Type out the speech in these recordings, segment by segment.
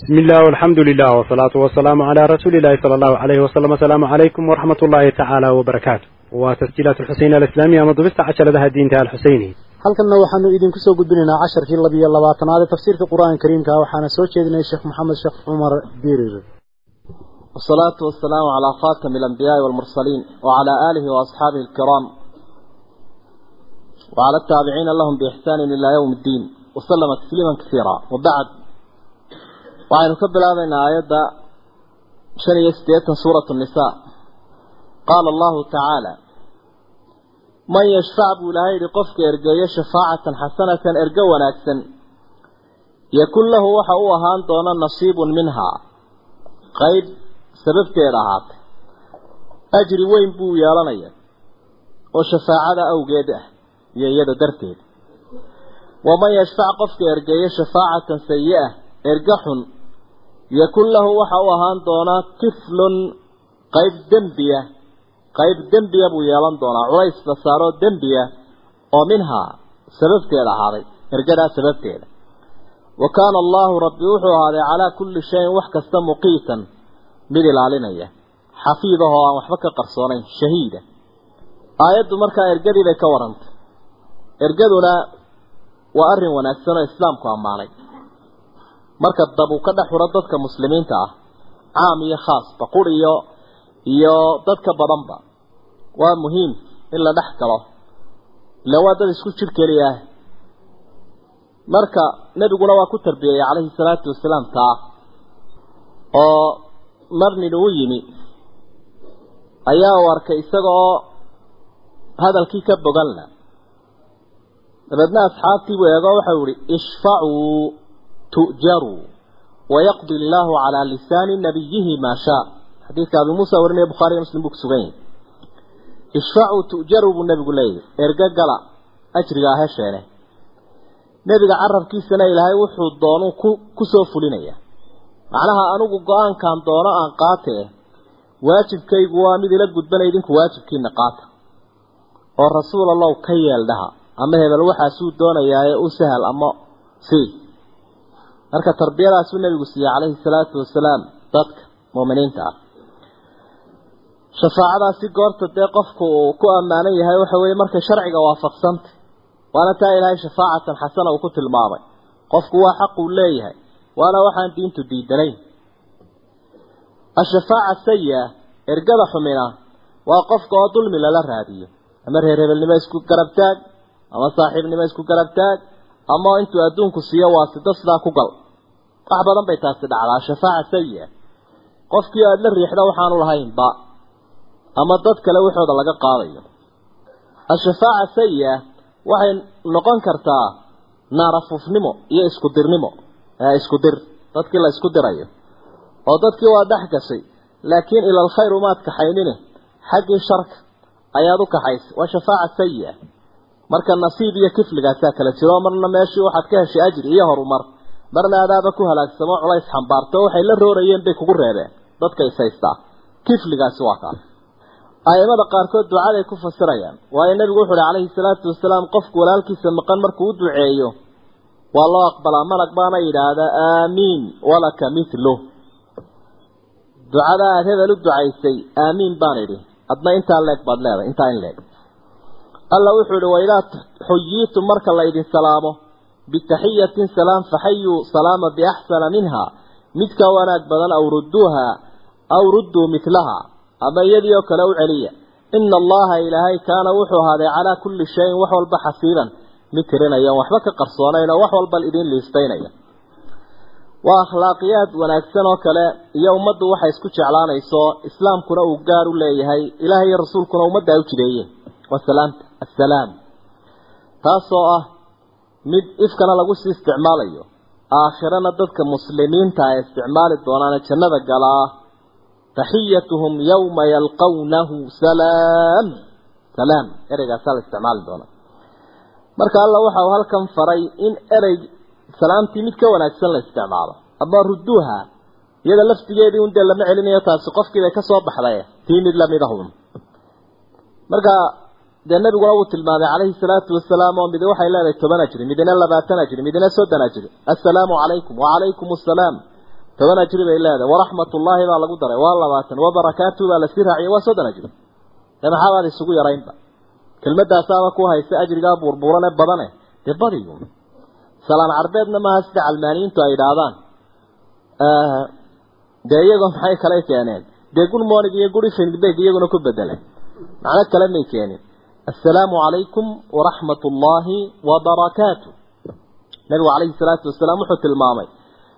بسم الله والحمد لله والصلاة والسلام على رسول الله صلى الله عليه وسلم السلام عليكم ورحمة الله تعالى وبركاته وتسجيلات الحسين الإسلامية مضبست عشر لها الدين تعالى الحسيني halkanna waxaanu idinku soo gudbinaynaa casharkii labiyo labaatanaad ee tafsiirka qur-aanka kariimka waxaana soo jeedinaya sheekh maxamed sheekh cumar birir والصلاة والسلام على خاتم الأنبياء والمرسلين وعلى آله وأصحابه الكرام وعلى التابعين لهم بإحسان إلى يوم الدين waxaynu ka bilaabaynaa aayadda shan iyo siddeetan suuratu nisaa. Qaala allahu tacaala man yashfac buu ilaahay yidhi qofka ergeeyo shafaacatan xasanatan ergo wanaagsan yakun lahu waxa uu ahaan doona nasiibun minhaa qayb sababteed ahaatay ajri weyn buu yeelanaya oo shafaacada awgeed ah iyo iyada darteed waman yashfac qofka ergeeyo shafaacatan sayi-a erga xun yakun lahu waxa u ahaan doonaa kiflun qayb dembiya. Qayb dembiya buu yeelan doonaa. Culays la saaroo dembiya oo minhaa sababteeda ahaaday ergadaa sababteeda wa kaana allaahu rabbi wuxuu ahaaday calaa kulli shayin wax kasta muqiitan mid ilaalinaya. Xafiidahoo aan waxba ka qarsoonayn shahiida. Aayaddu markaa ergadii bay ka warantay. Ergaduna waa arrin wanaagsan oo islaamku ammaanay marka dab uu ka dhex xuro dadka muslimiinta ah caam iyo khaasba qur iyo iyo dadka badanba waa muhiim in la dhex galo. Ila waa dad isku jir keliya ah. Marka nebiguna waa ku tarbiyeyey calayhi salaatu wasalaam taa oo marnin uu yimi ayaa u arkay isagaoo hadalkii ka boganla dabeedna asxaabtii buu eego waxau ihi ishfacuu lisaani nabiyihi maa shaa xadiidka abi muusa warinaya bukhaariyo muslim buu ku sugan yahay ishfacuu tu'jaruu buu nebigu leeyahy erga gala ajrigaa hesheene nebiga carabkiisana ilaahay wuxuu doonuu ku soo fulinaya macnaha anigu go'aankan doono aan qaatee waajibkaygu waa mid ila gudbana idinku waajibkiina qaata oo rasuul allow ka yeel dhaha ama hebel waxaasuu doonayaaye u sahal ama sii marka tarbiyadaasuu nebigu siiyey calayhi salaatu wasalaam dadka muuminiinta ah. Shafaacadaasi goorta dee qofku uu ku ammaanan yahay waxa weeye markay sharciga waafaqsantay waana taa ilaahay shafaacatan xasana uu ku tilmaamay. Qofku waa xaq uu leeyahay waana waxaan diintu diidanayn. Ashafaaca sayi-a ergada xumina waa qofka oo dulmi lala raadiyo. Ama reer hebelnimo isku garabtaag ama saaxiibnimo isku garabtaag ama intuu adduunku siiyo waasito sidaa ku gal. Wax badan bay taasi dhacdaa shafaaca sayi-a qofkii aada la riixda waxaanu lahaynba. Ama dad kale waxooda laga qaadayo. Ashafaaca sayi-a waxay noqon kartaa naarafuufnimo iyo isku dirnimo. Isku dir. Dadkii la isku dirayo. Oo dadkii waa dhex gashay laakiin ila alkhayr umaad kaxaynine. Xaggii sharka ayaad u kaxaysay waa shafaaca sayi-a marka nasiib iyo kifligaasaa kala jiro marna meeshii waxaad ka heshay ajri iyo horumar. Marna adaaba ku halaagsamo culays xambaarto waxay la roorayeen bay kugu reebeen. Dadka is haystaa. Kifligaasi waa kaa aimada qaarkood ducaday ku fasirayaan. Waayo nebigu wuxu uhi calayhi salaatu wasalaam qofku walaalkiisa maqan markuu u duceeyo waa loo aqbalaa malag baana yidhaahdaa aamiin walaka mithlu ducada aada hebel u ducaysay aamiin baan idhi adna intaa leeg baad leedahay intaa in leeg alla wuxuu ihi waidaa xuyiitum marka la idin salaamo bitaxiyatin salaam faxayuu salaama biaxsana minha. Mid ka wanaag badan aw rudduuha aw rudduu mitlaha ama iyadii oo kale u celiya. Ina allaha ilaahay kaana wuxuu ahaaday calaa kulli shayin wax walba xasiiban mid tirinaya waxba ka qarsoonayn oo wax walba idin liistaynaya. Waa akhlaaqiyaad wanaagsan oo kale iyo ummaddu waxay isku jeclaanayso islaamkuna uu gaar u leeyahay ilaah iyo rasuulkuna ummadda ay u jideeyeen. Waa salaamta assalaam taasoo ah mid ifkana lagu sii isticmaalayo. Aakhirana dadka muslimiinta ay isticmaali doonaane jannada galaa taxiyatuhum yawma yalqawnahu salaam salaam ereygaasaa la isticmaali doonaa marka alla waxa uu halkan faray in erey salaamtii mid ka wanaagsan la isticmaalo. Ama ruduuha iyada laftigeedii un dee lama celinayo taasi qofkii bay ka soo baxday. Tii mid la mid ahun marka dee nabiguna wuu tilmaamay calayhi salaatu wasalaam oo midi waxay leedahay toban ajri midina labaatan ajri midina soddon ajri. Assalaamu calaykum wacalaykum assalaam. Toban ajri bay leedahay. Waraxmatullaahi baa lagu daray waa labaatan wabarakaatuhu baa la sii raaciyay waa soddon ajri. Dee maxaabaad isugu yaraynba? Kelmadaasaaba ku haysa ajrigaa buurbuurane badane? Dee badiyu salaan carbeedna maaha sida calmaaniyiintu ay idhaahdaan. Dee iyagoo maxay kale keeneen? Dee good morning iyo good evening bay iyaguna ku bedeleen. Macno kale may keenin calaykum waraxmat ullaahi wabarakaatu nabigu calayhi salaatu wasalaam wuxuu tilmaamay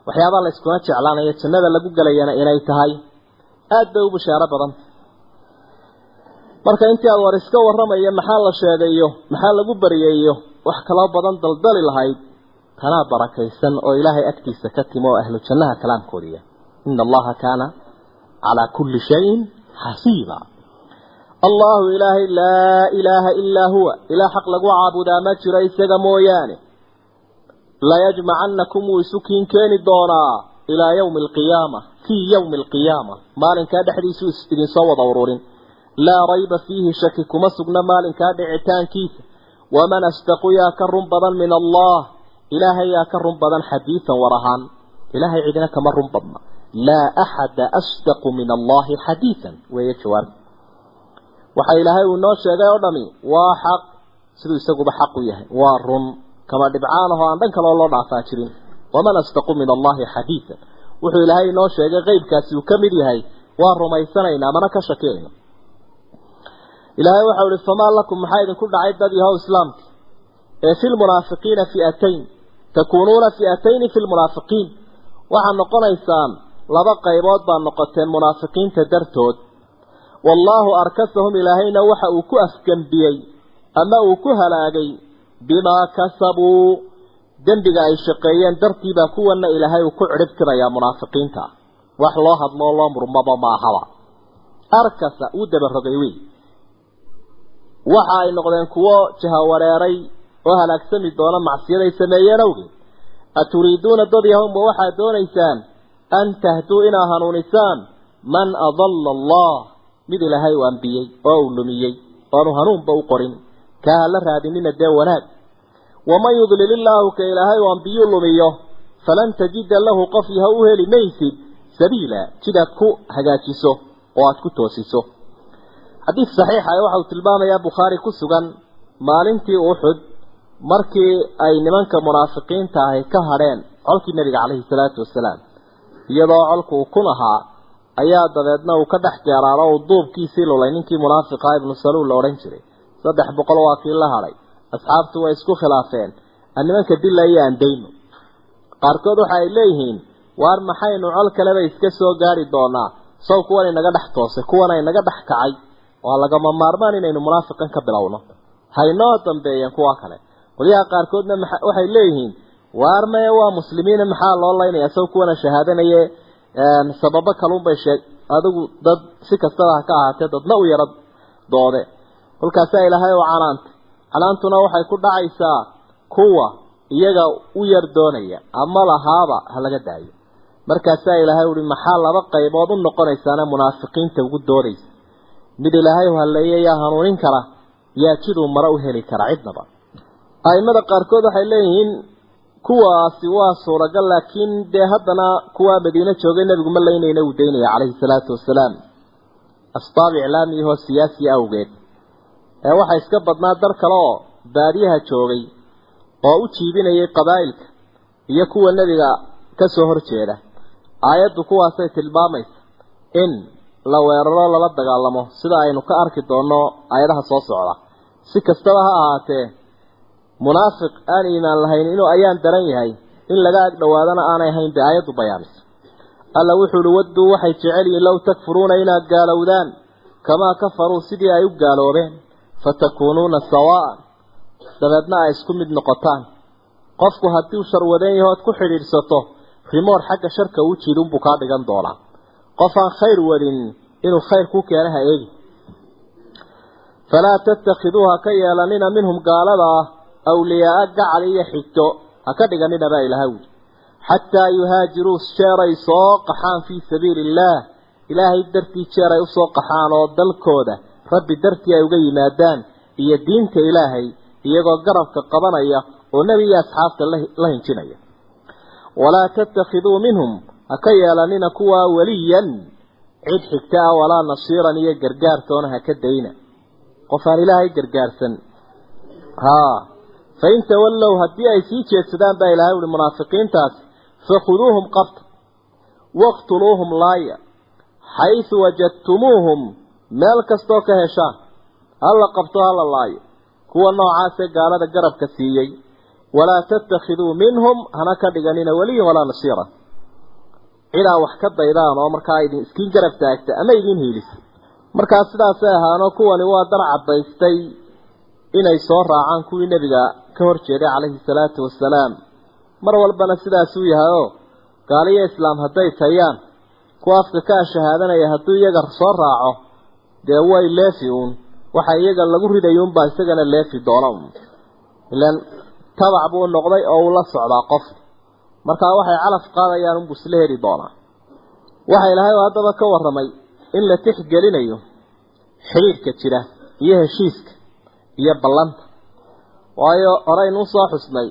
waxyaabaha la iskuna jeclaanayo jannada lagu gelayana inay tahay. Aada bay u bishaaro badan. Marka intii aad war iska warramayo maxaa la sheegayo maxaa lagu baryeeyo? Wax kaloo badan daldali lahayd. Tanaa barakaysan oo ilaahay agtiisa ka timo oo ahlu jannaha kalaamkoodiya ina allaha kaana calaa kulli shayin xasiiba allahu ilaahay laa ilaaha ilaa huwa. Ilaah xaq lagu caabudaa ma jiro isaga mooyaane. Layajmacanakum wuu isu kiin keeni doonaa ilaa yawmi alqiyaama fii yawmi alqiyaama maalinkaa dhexdiisuu idin soo wada ururin. Laa rayba fiihi shaki kuma sugna maalinkaa dhicitaankiisa. Waman asdaqu yaa ka run badan min allah. Ilaahay yaa ka run badan xadiidan war ahaan. Ilaahay cidina kama run badna. Laa axada asdaqu min allahi xadiidan weeye jawaab waxa ilaahay uu inoo sheegay oo dhami waa xaq. Siduu isaguba xaq u yahay waa run. Kama dhibcaan ahoo aan dhan kaloo loo dhaafaa jirin. Waman asdaqu min allahi xadiidan wuxuu ilaahay inoo sheegay qeybkaasi uu ka mid yahay waa rumaysanaynaa mana ka shakiyayno ilaahay waxau ihi famaa lakum maxaa idinku dhacay dad yahow islaamki ee fi lmunaafiqiina fi'atayn. Takuunuuna fi'atayni fi lmunaafiqiin waxaad noqonaysaan laba qaybood baad noqoteen munaafiqiinta dartood wallaahu arkasahum ilaahayna waxa uu ku afgembiyey ama uu ku halaagay bimaa kasabuu dembiga ay shaqeeyeen dartiibaa kuwana ilaahay uu ku cidhib tirayaa munaafiqiinta. Wax loo hadloo loo murmaba maahaba. Arkasa uu dabarogay wey waxa ay noqdeen kuwo jahawareeray oo halaagsami doona macsiyaday sameeyeen awgeed aturiiduuna dad yahowma waxaad doonaysaan an tahduu inaa hanuunisaan. Man adalla allah mid ilaahay u ambiyey oo uu lumiyey oanu hanuunba u qorin kaa ha la raadinina dee wanaag. Waman yudlil illaahu ka ilaahay u ambiyuu lumiyo falan tajida lahu qof yaha u heli maysid sabiila jidaad ku hagaajiso oo aada ku toosiso. Xadiid saxiixa waxa uu tilmaamayaa bukhaari ku sugan maalintii uxud markii ay nimanka munaafiqiinta ahi ka hadheen colkii nebiga caleyhi salaatu wasalaam iyadoo colku uu kun ahaa ayaa dabeedna uu ka dhex jeeraaro uu duubkiisii lulay ninkii munaafiqa ibnu saluul la odhan jiray. Saddex boqol waa kii la hadhay. Asxaabtu way isku khilaafeen. Nimanka dila iyo aan dayno qaarkood waxa ay leeyihiin waar maxaynu col kaleba iska soo gaari doonaa? Saw kuwan inaga dhex toosay kuwana inaga dhex kacay. Waa lagama maarmaan inaynu munaafiqan ka bilowno. Haynoo dambeeyeen kuwa kale. Qolyaha qaarkoodna waxay leeyihiin waar maye waa muslimiina maxaa loo laynaya saw kuwana shahaadanaye sababo kalunbay sheeg. Adigu dad si kastaba ha ka ahaatee dadna u yaro doode. Kolkaasaa ilaahay oo canaantay. Canaantuna waxay ku dhacaysaa kuwa iyaga u yar doonaya ama lahaaba ha laga daayo. Markaasaa ilaahay uhi maxaa laba qaybood u noqonaysaana munaafiqiinta ugu doodaysa mid ilaahay u halleeye yaa hanuunin kara yaa jiduu mare u heli kara cidnaba aimada qaarkood waxay leeyihiin kuwaasi waa suuragal laakiin dee haddana kuwaa madiine joogay nebigu ma laynayna uu daynaya calayhi salaatu wasalaam. Asbaab iclaamiyahoo siyaasi awgeed. Ee waxaa iska badnaa dar kale oo baadiyaha joogay oo u jiibinayay qabaa'ilka iyo kuwa nebiga ka soo horjeeda. Aayaddu kuwaasay tilmaamaysa in la weeraro lala dagaalamo. Sida aynu ka arki doonno aayadaha soo socda. Si kastaba ha ahaatee munaafiq aan iimaan lahayn inuu ayaan daran yahay. In laga ag dhowaadana aanay ahayn bay aayaddu bayaanaysa alla wuxuu uhi wadduu waxay jecel yihiin low takfuruuna inaad gaalowdaan kamaa kafaruu sidii ay u gaaloobeen fatakuunuuna sawaa'an dabeedna ay isku mid noqotaan. Qofku haddii uu sharwadeen yaho oad ku xidhiidhsato rimoor xagga sharka uu jiidunbuu kaa dhigan doonaa. Qof aan khayr wadin inuu khayr ku keena ha eegi. Falaa tattakhiduuha ka yeelanina minhum gaalada ah awliyaaa gacal iyo xigto ha ka ilaha wuli xataa yuhaajiruu jeeray soo qaxaan fii sabiili illaah ilaahay dartii jeer ay u soo qaxaan oo dalkooda rabbi dartii ay uga yimaadaan iyo diinta ilaahay iyagoo garabka qabanaya oo nebi iyo asxaabta la hinjinaya. Walaa tattakhiduu minhum ha ka yeelanina kuwaa weliyan cid xigta ah walaa nasiiran iyo gargaartoona ha ka dayna. Qof aan ilaahay gargaarsan. Haa fain tawallow haddii ay sii jeedsadaan baa ilahay uhi munaafiqiintaasi fakhuduuhum qabta waqtuluuhum laaya xaysu wajadtumuuhum meel kastoo ka heshaan hala qabto hala laayo kuwa noocaasee gaalada garabka siiyey walaa tattakhiduu minhum hana ka dhiganina weliyan walaa nasiira. Cidaa wax ka daydaan oo markaa idin iskiin garab taagta ama idin hiilisa markaa sidaasay ahaanoo kuwani waa dar caddaystay inay soo raacaan kuwii nebiga ka hor jeeday calayhi salaatu wasalaam mar walbana sidaasuu yahay oo gaaliyo islaam hadday tayaan kuwa afka kaa shahaadanaya hadduu iyaga soo raaco dee way leefi uun. Waxa iyaga lagu ridayo unbaa isagana leefi doona un ilaan tabac buu noqday oo uu la socdaa qof. Markaa waxay calaf qaadayaan unbuu isla heli doonaa. Waxa ilaahay oo haddaba ka warramay in la tixgelinayo xidhiidhka jira iyo heshiiska iyo ballanta. Waayo horeynuu soo xusnay.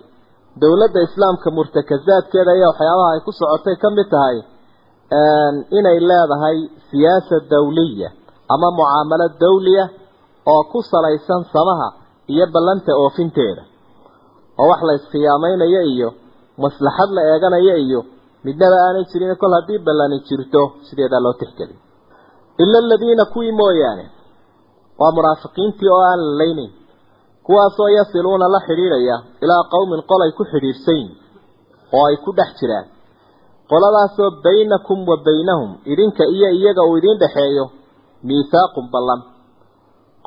Dowladda islaamka murtakasaadkeeda iyo waxyaabaha ay ku socotay ka mid tahay inay leedahay siyaasa dawliya ama mucaamalo dawliya oo ku salaysan samaha iyo ballanta oofinteeda. Oo wax la iskhiyaameynayo iyo maslaxad la eeganayo iyo midnaba aanay jirin kol haddii ballani jirto sideedaa loo tixgeliy ila aladiina kuwii mooyaane waa munaafiqiintii oo aan la laynayn kuwaasoo yasiluuna la xidhiidhaya ilaa qowmin qol ay ku xidhiidhsan yihiin oo ay ku dhex jiraan. Qoladaasoo baynakum wa baynahum idinka iyo iyaga uu idiin dhexeeyo miithaaqun ballan.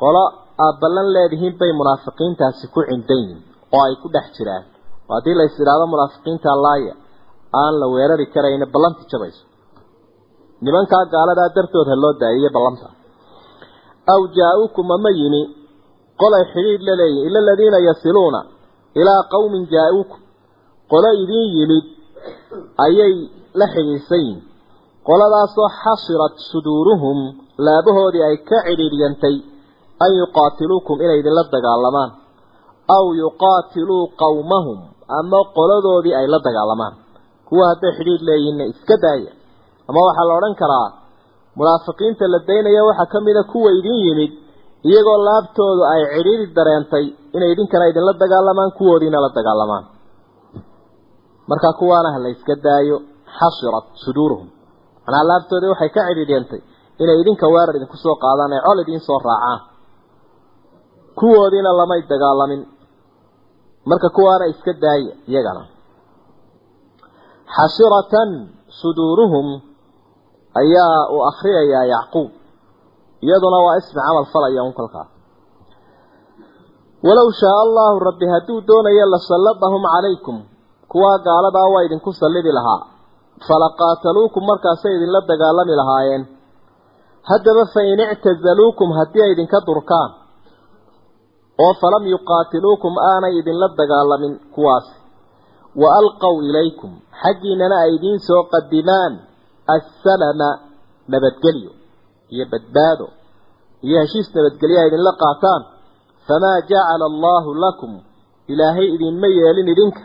Qolo aad ballan leedihiin bay munaafiqiintaasi ku cindan yihiin oo ay ku dhex jiraan. Oo haddii la is idhaahdo munaafiqiinta laaya aan la weerari karayna ballanti jabayso. Nimankaa gaaladaa dartood ha loo daayiyo ballanta aw jaa-uukum ama yimi qolay xidhiidh la leeyihiin ila aladiina yasiluuna ilaa qowmin jaa-uukum qolo idiin yimid ayay la xidhiidhsan yihiin qoladaasoo xasirat suduuruhum laabahoodii ay ka cidhiidhyantay an yuqaatiluukum inay idinla dagaalamaan aw yuqaatiluu qowmahum ama qoladoodii ay la dagaalamaan kuwa hadday xidhiidh leeyihinna iska daaya ama waxaa la odhan karaa munaafiqiinta la daynaya waxaa ka mid a kuwa idin yimid iyagoo laabtoodu ay cidhiidhi dareentay inay idinkana idinla dagaalamaan kuwoodiina la dagaalamaan. Markaa kuwaana ha la yska daayo xasirat suduuruhum. Macnaa laabtoodii waxay ka cidhiidhyantay inay idinka weerar idinku soo qaadaan ee col idiin soo raacaan. Kuwoodiina lamay dagaalamin. Marka kuwaana iska daaya iyagana. Xasiratan suduuruhum ayaa uu akhriyayaa yacquub. Iyaduna waa ismi camal falaya un kolkaa walow shaaa allahu rabbi hadduu doonayo lasalladahum calaykum kuwaa gaaladaa waa idinku sallidi lahaa. Falaqaataluukum markaasay idinla dagaalami lahaayeen. Haddaba fa in ictazaluukum haddii ay idinka durkaan oo falam yuqaatiluukum aanay idinla dagaalamin kuwaasi wa alqow ilaykum xaggiinana ay idiin soo qadimaan assalama nabadgelyo iyo badbaado iyo heshiis nabadgelyo ay idinla qaataan famaa jacala allaahu lakum ilaahay idinma yeelin idinka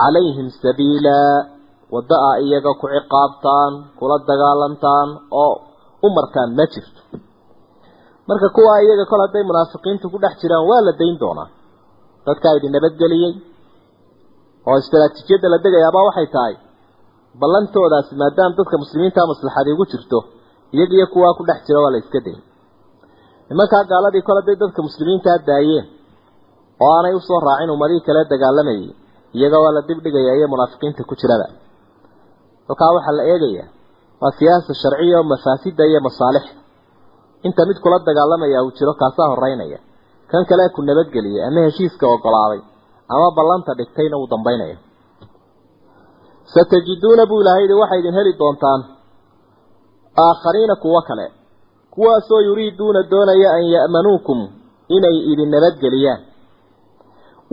calayhim sabiilaa wadda a iyaga ku ciqaabtaan kula dagaalantaan oo u martaan ma jirto marka kuwaa iyaga kol hadday munaafiqiintu ku dhex jiraan waa la dayn doonaa dadkaa idin nabadgeliyey oo istaraatiijiyadda la degayaabaa waxay tahay ballantoodaasi maadaama dadka muslimiintaa maslaxadii ugu jirto iyagiyo kuwaa ku dhex jira waa la iska dayn nimankaa gaaladii kol hadday dadka muslimiintaa daayeen oo aanay u soo raacin ummadihii kale dagaalamayay iyaga waa la dibdhigayaa iyo munaafiqiinta ku jirada. Halkaa waxaa la eegayaa waa siyaasa sharciya oo mafaasida iyo masaalixda inta mid kula dagaalamaya uu jiro kaasaa horeynaya kan kale ku nabadgeliyay ama heshiiska ogolaaday ama ballanta dhigtayna uu dambaynaya satajiduuna buu ilaahay yidhi waxay idin heli doontaan aakhariina kuwo kale. Kuwaasoo yuriiduuna doonaya an ya'manuukum inay idin nabadgeliyaan.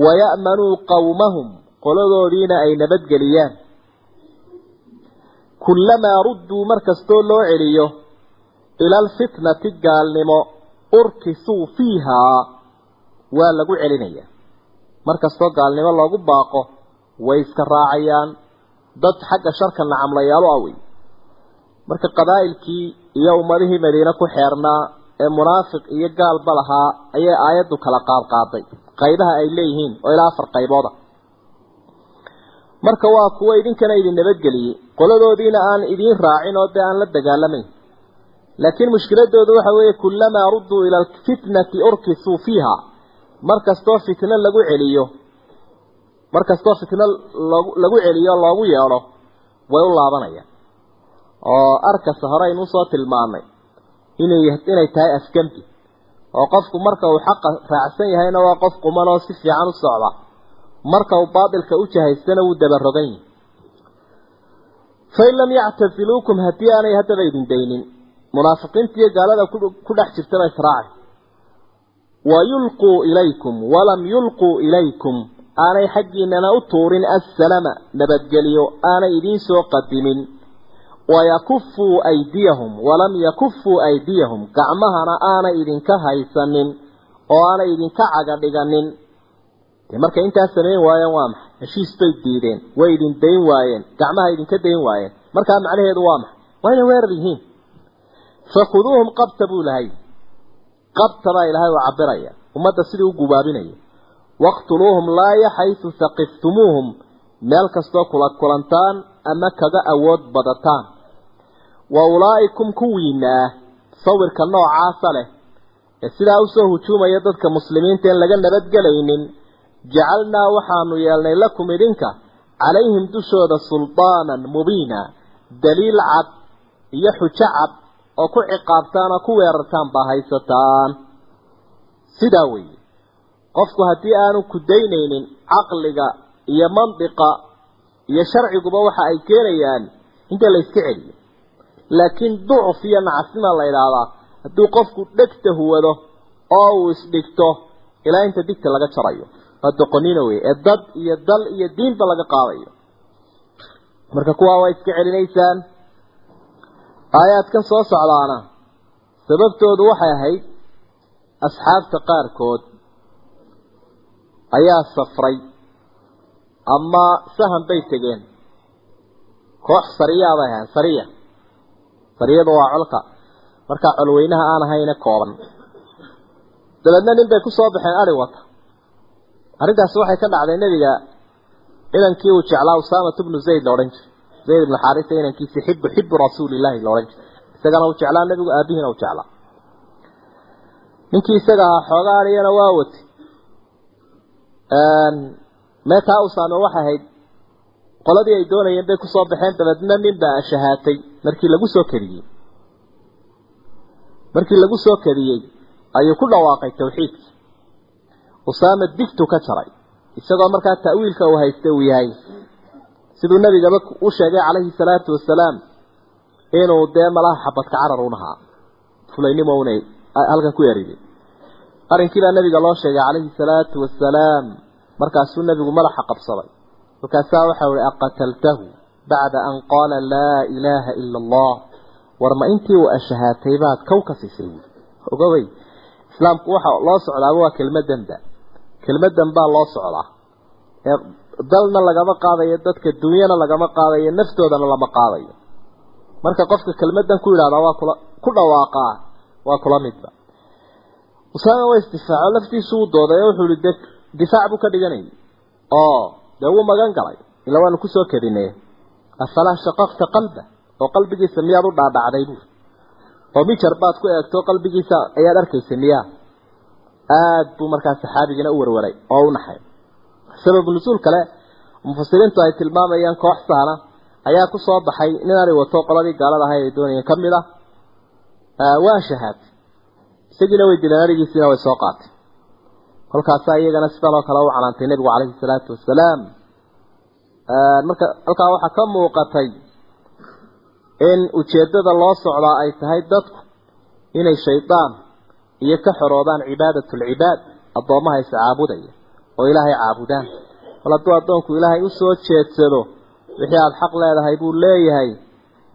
Waya'manuu qowmahum qoladoodiina ay nabadgeliyaan. Kullamaa rudduu markastoo loo celiyo ila alfitnati gaalnimo urkisuu fiihaa waa lagu celinayaa markastoo gaalnimo loogu baaqo way iska raacayaan dad xagga sharka nacamlayaalu awey marka qabaa'ilkii iyo ummadihii madiine ku xeernaa ee munaafiq iyo gaalba lahaa ayay aayaddu kala qaadqaaday qaybaha ay leeyihiin oo ilaa afar qaybooda. Marka waa kuwo idinkana idin nabadgeliyey qoladoodiina aan idiin raacin oo dee aan la dagaalamayn. Laakiin mushkiladoodu waxa weeye kullamaa rudduu ila alfitnati urkisuu fiiha mar kastoo fitno lagu celiyo mar kastoo fitno lagu celiyo loogu yeedho way u laabanayaan oo arkasta hore aynu u soo tilmaamay inay inay tahay afgembi oo qofku marka uu xaqa raacsan yahayna waa qof quman oo si fiican u socda. Marka uu baatilka u jahaystana wuu dabarogan yihi fain lam yactaziluukum haddii aanay haddaba idin daynin munaafiqiinta iyo gaalada ku dhex jirtaba israaci wa yulquu ilaykum walam yulquu ilaykum aanay xaggiinana u tuurin assalama nabadgelyo aanay idiin soo qadimin. Wayakufuu aydiyahum walam yakufuu aydiyahum gacmahana aanay idinka haysanin oo aanay idinka caga dhiganin dee markay intaas samayn waayeen waa maxay? Heshiis bay diideen way idin dayn waayeen gacmaha idinka dayn waayeen. Markaa macnaheedu waa maxay? Waa inay weerar yihiin. Fakhuduuhum qabta buu ilahay qabta baa ilaahay u cabiraya ummadda sidii u gubaabinaya waqtuluuhum laaya xaysu saqiftumuuhum meel kastoo kula kulantaan ama kaga awood badataan. Wa ulaa'ikum kuwiina ah sawirka noocaasa leh. Ee sidaa u soo hujuumaya dadka muslimiinta en laga nabadgelaynin jacalnaa waxaanu yeelnay lakum idinka calayhim dushooda sultaanan mubiina daliil cad iyo xujo cad oo ku ciqaabtaan oo ku weerartaan baa haysataan. Sidaa weeye qofku haddii aanu ku daynaynin caqliga iyo mandiqa iyo sharciguba waxa ay keenayaan inta la iska celiyo. Laakiin ducuf iyo nacasima la idhaahdaa hadduu qofku dhegta huwado oo uu isdhigto ilaa inta digta laga jarayo. Waa doqonina wey ee dad iyo dal iyo diinba laga qaadayo. Marka kuwaa waa iska celinaysaan aayaadkan soo socdaana sababtoodu waxay ahayd asxaabta qaarkood ayaa safray. Ama sahan bay tegeen koox sariyaa bay ahayn sariya. Sariyadu waa colka. Markaa colweynaha aan ahayne kooban. Dabeedna nin bay ku soo baxeen ari wata. Arrintaasi waxay ka dhacday nebiga inankii uu jeclaa usaamatu bnu zayd la odhan jiray. Zayd ibnu xaarisa inankiisi xibu xibu rasuulillahi la odhan jiray. Isagana uu jeclaa nebigu aabihiina u jeclaa. Ninkii isaga ahaa xoogaa ariyana waa wati meetaa usaame waxay ahayd qoladii ay doonayeen bay ku soo baxeen dabeedna nin baa shahaatay markii lagu soo kadiyey markii lagu soo kadiyey ayuu ku dhawaaqay tawxiidkii usaame digtu ka jaray isagoo markaa ta'wiilka uu haysta uu yahay. Siduu nabigaba u sheegay calayhi salaatu wasalaam inuu dee malaha xabadka carar u nahaa fulaynimo unay halkan ku yariday arrinkiibaa nabiga loo sheegay calayhi salaatu wasalaam markaasuu nabigu madaxa qabsaday. Markaasaa waxau ihi aqataltahu bacda an qaala laa ilaaha ila allah. War ma intii uu ashahaatay baad kow ka sisay buui ogabay islaamku waxa loo socdaaba waa kelmadanba kelmadan baa loo socdaa. Ee dalna lagama qaadayo dadka dunyana lagama qaadayo naftoodana lama qaadayo. Marka qofka kelmadan ku yidhahdaa waa kula ku dhawaaqaa waa kula midba usaama waa istifaaco laftiisu uu dooday oo wuxuu ihi de difaac buu ka dhiganayay oo dee wuu magan galay. Ila waanu ku soo kadinay afalaa shaqaqta qalba oo qalbigiisa miyaad u dhaadhacday buuri oo mijar baad ku eegto qalbigiisa ayaad arkaysa miyaa. Aada buu markaa saxaabigina u warwaray oo u naxay. Sabab nusuul kale mufasiriintu ay tilmaamayaan koox sahna ayaa ku soo baxay nin ari wato qoladii gaalada ahay ay doonayeen ka mid ah. Waa shahaatay isagiina way dileen arigiisiina way soo qaatay. Kolkaasaa iyagana sidan oo kale u canaantay nebigu calayhi salaatu wasalaam. Marka halkaa waxaa ka muuqatay in ujeeddada loo socdaa ay tahay dadku inay shaydaan iyo ka xoroobaan cibaadatlcibaad addoommaha is caabudaya oo ilaahay caabudaan. Bal hadduu addoonku ilaahay u soo jeedsado wixii aada xaq leedahay buu leeyahay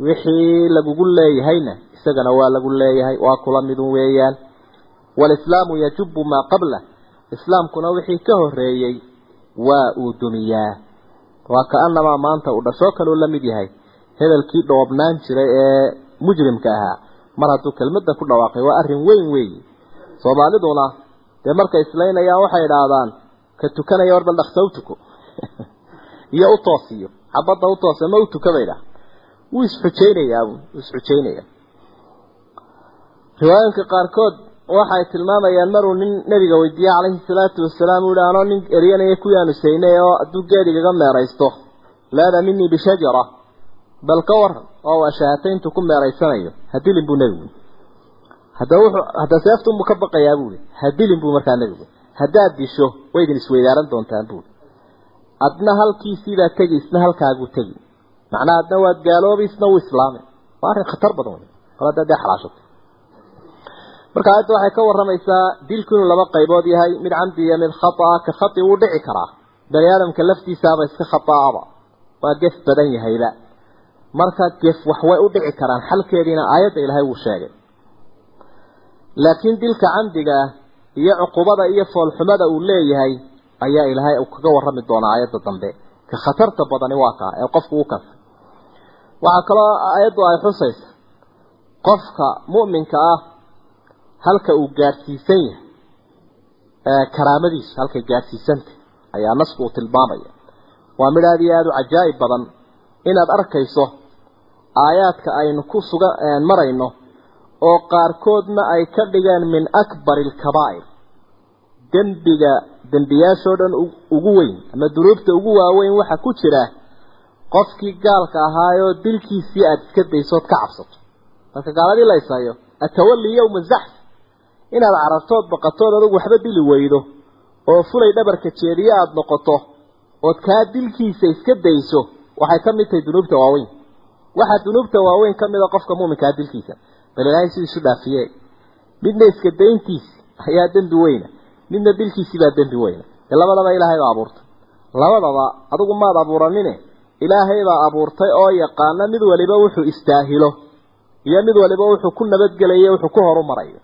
wixii lagugu leeyahayna isagana waa lagu leeyahay waa kula midun weeyaan walislaamu yajubu maa qabla. Islaamkuna wixii ka horeeyey waa uu dumiyaa. Waa ka-anamaa maanta uu dhashoo kaleu la mid yahay. Hebelkii dhoobnaan jiray ee mujrimka ahaa. Mar hadduu kelmadda ku dhawaaqay waa arrin weyn weeyi soomaaliduna dee markay islaynayaan waxay idhaahdaan ka tukanaya war bal dhaksa u tuko. Iyo u toosiyo. Xabadda u toos ama u tuka bay dhaha wuu isxujaynayaa wuu isxujaynayaa riwaayinka qaarkood waxay tilmaamayaan maruu nin nabiga weydiiyey calayhi salaatu wasalaam uu anoo nin eryanaya ku yaanusaynay oo hadduu geedigaga meeraysto. Laada minii bishajara. Bal ka waran oo waa shahaatayntu ku meeraysanayo hadilin buu nebigu. Hadda wuxuu hadda seeftunbuu ka baqayaa buuli hadilin buu markaa nebigu. Haddaad disho way isweydaaran doontaan buuli adna halkiisiibaa tegi isna halkaaguu tegi. Macnaha adna waad gaaloobi isna wuu islaamay. Waa arrin khatar badan wey kol haddaad dee xalaashato marka aayadda waxay ka warramaysaa dilku inuu laba qaybood yahay. Mid camdi iyo mid khata. Ka khati wuu dhici karaa. Bani aadamka laftiisaaba iska khata'aba. Waa gef badan yahayba. Marka gef wax way u dhici karaan. Xalkeediina aayadda ilaahay wuu sheegay. Laakiin dilka camdiga iyo cuqubada iyo foolxumada uu leeyahay ayaa ilaahay kaga warrami doonaa aayadda dambe. Ka khatarta badani waa kaa. Ee qofku u kasay waxaa kaloo aayaddu ay xusaysa. Qofka mu'minka ah halka uu gaadhsiisan yahay karaamadiisu halkay gaadhsiisantay ayaa nasku uu tilmaamaya. Waa mid aada iyo aada u cajaa'ib badan inaad arkayso aayaadka aynu ku sugan marayno oo qaarkoodna ay ka dhigeen min akbari alkabaa'ir dembiga dembiyaashoo dhan ugu weyn ama dunuubta ugu waaweyn waxaa ku jira qofkii gaalka ahaayoo dilkiisii aada iska daysood ka cabsato. Marka gaaladii la atawalli yowma zaxf inaad carartood baqatood adugu waxba dili weydo oo fulay dhabarka jeediye aada noqoto ood kaa dilkiisa iska dayso waxay ka mid tahay dunuubta waaweyn. Waxaa dunuubta waaweyn ka mid a qofka muuminkaa dilkiisa. Bal ilaahay sidii isu dhaafiye. Midna iska dayntiisi ayaa dembi weyna. Midna dilkiisii baa dembi weyna. Ee labadaba ilaahay baa abuurtay. Labadaba adigu maad abuuranine ilaahay baa abuurtay oo yaqaana mid waliba wuxuu istaahilo iyo mid waliba wuxuu ku nabadgelayo wuxuu ku horumarayo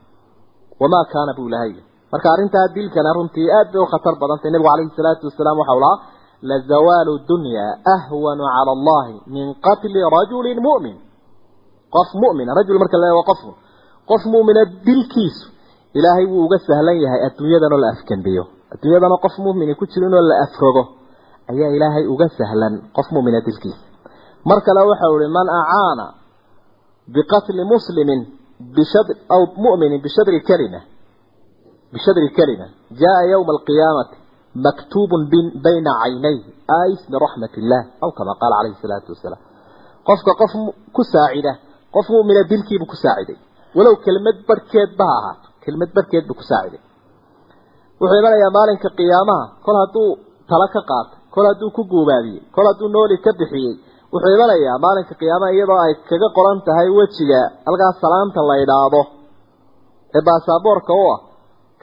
wamaa kaana buu ilahay marka arrintaa dilkana runtii aad bay u khatar badantay nebigu calayhi salaatu wasalaam waxau lahaa lazawaalu dunya ahwanu cala allahi min qatli rajulin mu'min qof mu'mina rajul marka la qof qof mu'mina dilkiisu ilaahay wuu uga sahlan yahay adduunyadanoo la afkambiyo adduunyadanoo qof mu'mini ku jiro inoo la afrogo ayaa ilaahay uga sahlan qof mu'mina dilkiisa mar kale waxau ihi man acaana biqatli muslimin bishadr aw mu'minin bishadri kalima bishadri kalima jaa yawma alqiyaamati maktuubun bayna caynayhi ais min raxmat illah aw kama qaala calayhi salaatu wasalaam qofka qof ku saacida qof mu'mina dilkiibuu ku saaciday walow kelmad barhkeedba ha ahaato kelmad barhkeed buu ku saaciday wuxuu imanayaa maalinka qiyaamaha kol hadduu tala ka qaatay wuxuu imanayaa maalinka qiyaamaha iyadoo ay kaga qoran tahay wejiga halkaas salaanta la idhaahdo ee baasaboorka u ah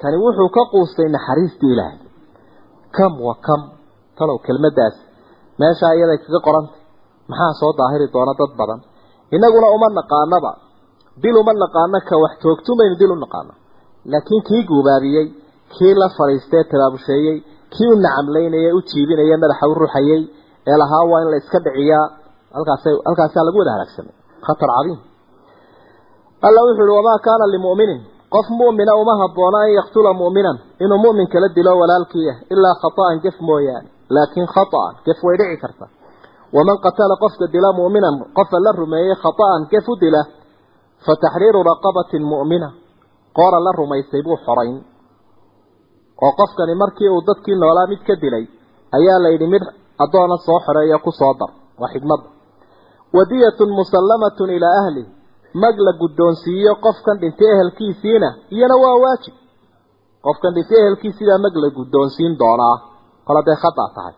kani wuxuu ka quustay naxariistii ilaahay. Kam wa kam talow kelmaddaas meeshaa iyaday kaga qorantay maxaa soo daahiri doona dad badan? Innaguna uma naqaanaba. Dil uma naqaano ka wax toogtumaynu dil u naqaano. Laakiin kii guubaabiyey kii la fadhiistee tabaabusheeyey kii u nacamlaynaya u jiibinaya madaxa u ruxayey ee lahaa waa in la iska dhiciyaa. Halkaas halkaasaa lagu wada halaagsamay khatar cadiim alla wuxuu uhi wamaa kaana limu'minin. Qof mu'mina uma habboona an yaqtula mu'minan inuu mu'min kala dilo walaalkii ah ilaa khata'an gef mooyaane. Laakiin khata'an gef way dhici karta waman qatala qofka dila mu'minan qofa la rumeeyey khata'an gef u dila fa taxriiru raqabatin mu'mina. Qoora la rumaysay buu xorayn. Oo qofkani markii uu dadkii noolaa mid ka dilay ayaa la mid addoona soo xoreeya ku soo dar. Waa xigmadda wadiyatun musallamatun ilaa ahli. Mag la guddoonsiiyo qofkan dhintay ehelkiisiina iyana waa waajib. Qofkan dhintay ehelkiisiibaa mag la guddoonsiin doonaa. Kol hadday khata tahay.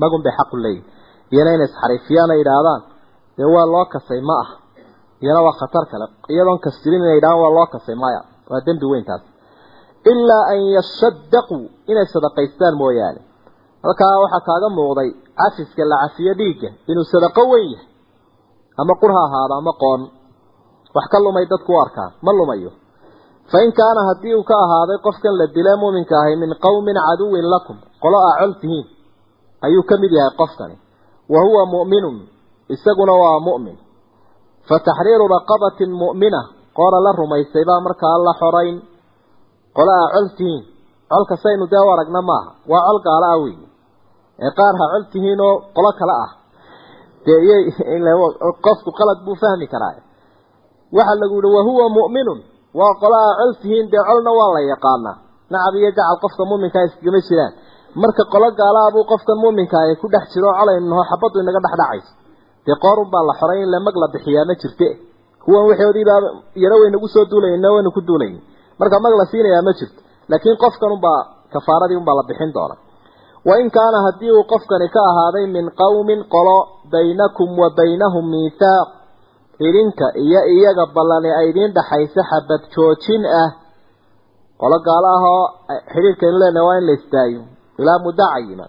Magun bay xaqu leeyihiin iyana inay isxariifiyaan ay idhaahdaan dee waa loo kasay ma ah iyana waa khatar kale. Iyadoon kastirin inay idhahdaan waa loo kasay maya waa dembi weyntaas. Ilaa an yashadaquu inay sadaqaystaan mooyaane halkaa waxaa kaaga muuqday cafiska la cafiyo dhiigga inuu sadaqo weyn yahay ama qur ha ahaado ama qoon. Wax ka lumay dadku u arkaan ma lumayo. Fa in kaana haddii uu ka ahaaday qofkan la dila muuminka ahay min qowmin caduwin lakum qolo aa col tihiin ayuu ka mid yahay qofkani. Wa huwa mu'minun isaguna waa mu'min. Fa taxriiru raqabatin mu'mina qoola la rumaysay baa markaa la xorayn. Qole aa col tihiin colka saynu dee u aragna maaha waa col gaala ah wey ee qaar ha col tihiinoo qolo kale ah. Dee qofku qalad buu fahmi karaa. Waxaa lagu yihi wahuwa mu'minun. Waa qolo aa col tihiin dee colna waa la yaqaanaa. Nacab iyo gacal qofka mu'minkaa iskagama jiraan. Marka qolo gaalaah buu qofkan mu'minka ay ku dhex jiro colaynu naho xabaddu inaga dhex dhacayso. Dee qoorun baa la xoray in la mag la bixiyaa ma jirte. Kuwan waxoodiibaa yaro waynagu soo duulayna waynu ku duulayn. Marka mag la siinayaa ma jirto. Laakiin qofkan unbaa kafaaradii unbaa la bixin doona wa in kaana haddii uu qofkani ka ahaaday min qowmin qolo baynakum wa baynahum miithaaq idinka iyo iyaga ballani ay idiin dhaxayso xabad joojin ah. Qolo gaalo ah oo xidhiirkaynu leenahay waa in la istaayo ilaa muddo cayima.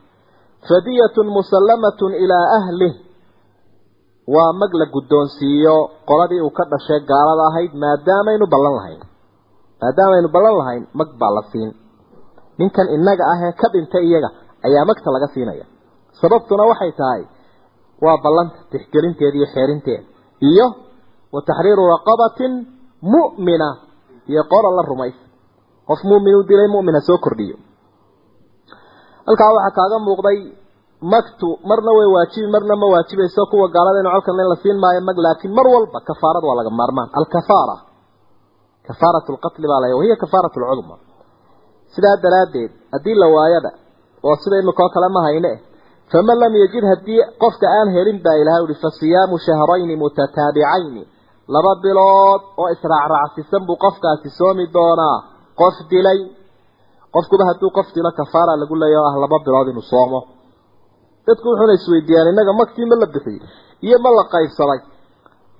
Fadiyatun musallamatun ilaa ahlih waa mag la guddoonsiiyo qoladii uu ka dhashay gaalada ahayd maadaamaynu ballan lahayn. Maadaamaynu ballan lahayn mag baa la siin. Ninkan innaga ah ee ka dhintay iyaga ayaa magta laga siinaya. Sababtuna waxay tahay waa ballanta tixgelinteeda iyo xeerinteeda iyo wa taxriiru raqabatin mu'mina. Iyo qola la rumaysa. Qof mu'min u dilay mu'mina soo kordhiyo. Halkaa waxaa kaaga muuqday magtu marna way waajibi marna ma waajibayso kuwa gaalada in colkan in la siin maayo mag laakiin mar walba kafaarada waa laga maarmaan. Alkafaara. Kafaaratu lqatli baa la wahiya kafaaratu lcudma sidaa daraaddeed haddii la waayada oo sida imikoo kale ma hayne? Faman lam yajid haddii qofka aan helin baa ilahay uhi fa siyaamu shahrayni mutataabicayni. Laba bilood oo israacraacsisan buu qofkaasi soomi doonaa. Qof dilay qofkuba hadduu qof dilo kafaara lagu leeya oo ah laba bilood inuu soomo. Dadku wuxuuna isweydiiyaan innaga magtii ma la bixiyey iyo ma la qaybsaday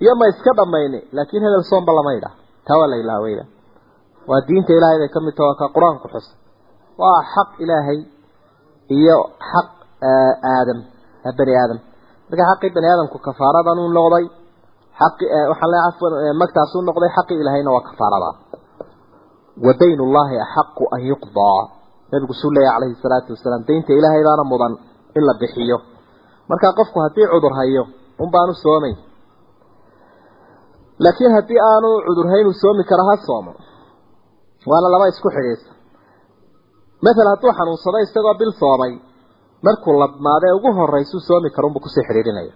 iyo ma iska dhammayni laakiin hebel soomba lama idha taa waa la ilaaweyda waa diinta ilaahay bay ka mid taha waa ka qur'aanku xus waa xaq ilaahay iyo xaq aadam bani aadam. Marka xaqii bani aadamku kafaaradan uu noqday xaqi waxaan leeyahay afwan magtaas noqday xaqii ilaahayna waa kafaarada. Wa dayn ullahi axaqu an yuqdaa. Nabigu suu leeyahy calayhi salaatu wasalaam daynta ilaahay baana mudan in la bixiyo. Marka qofku haddii cudur hayo un baanu soomay. Laakiin haddii aanu cudur uu soomi karo ha soomo. Waana laba isku xidhiisa maala hadduu xanuunsado isagoo bil soomay markuu ladmaadee ugu horeysuu soomi karo unbuu ku sii xidhiidhinaya.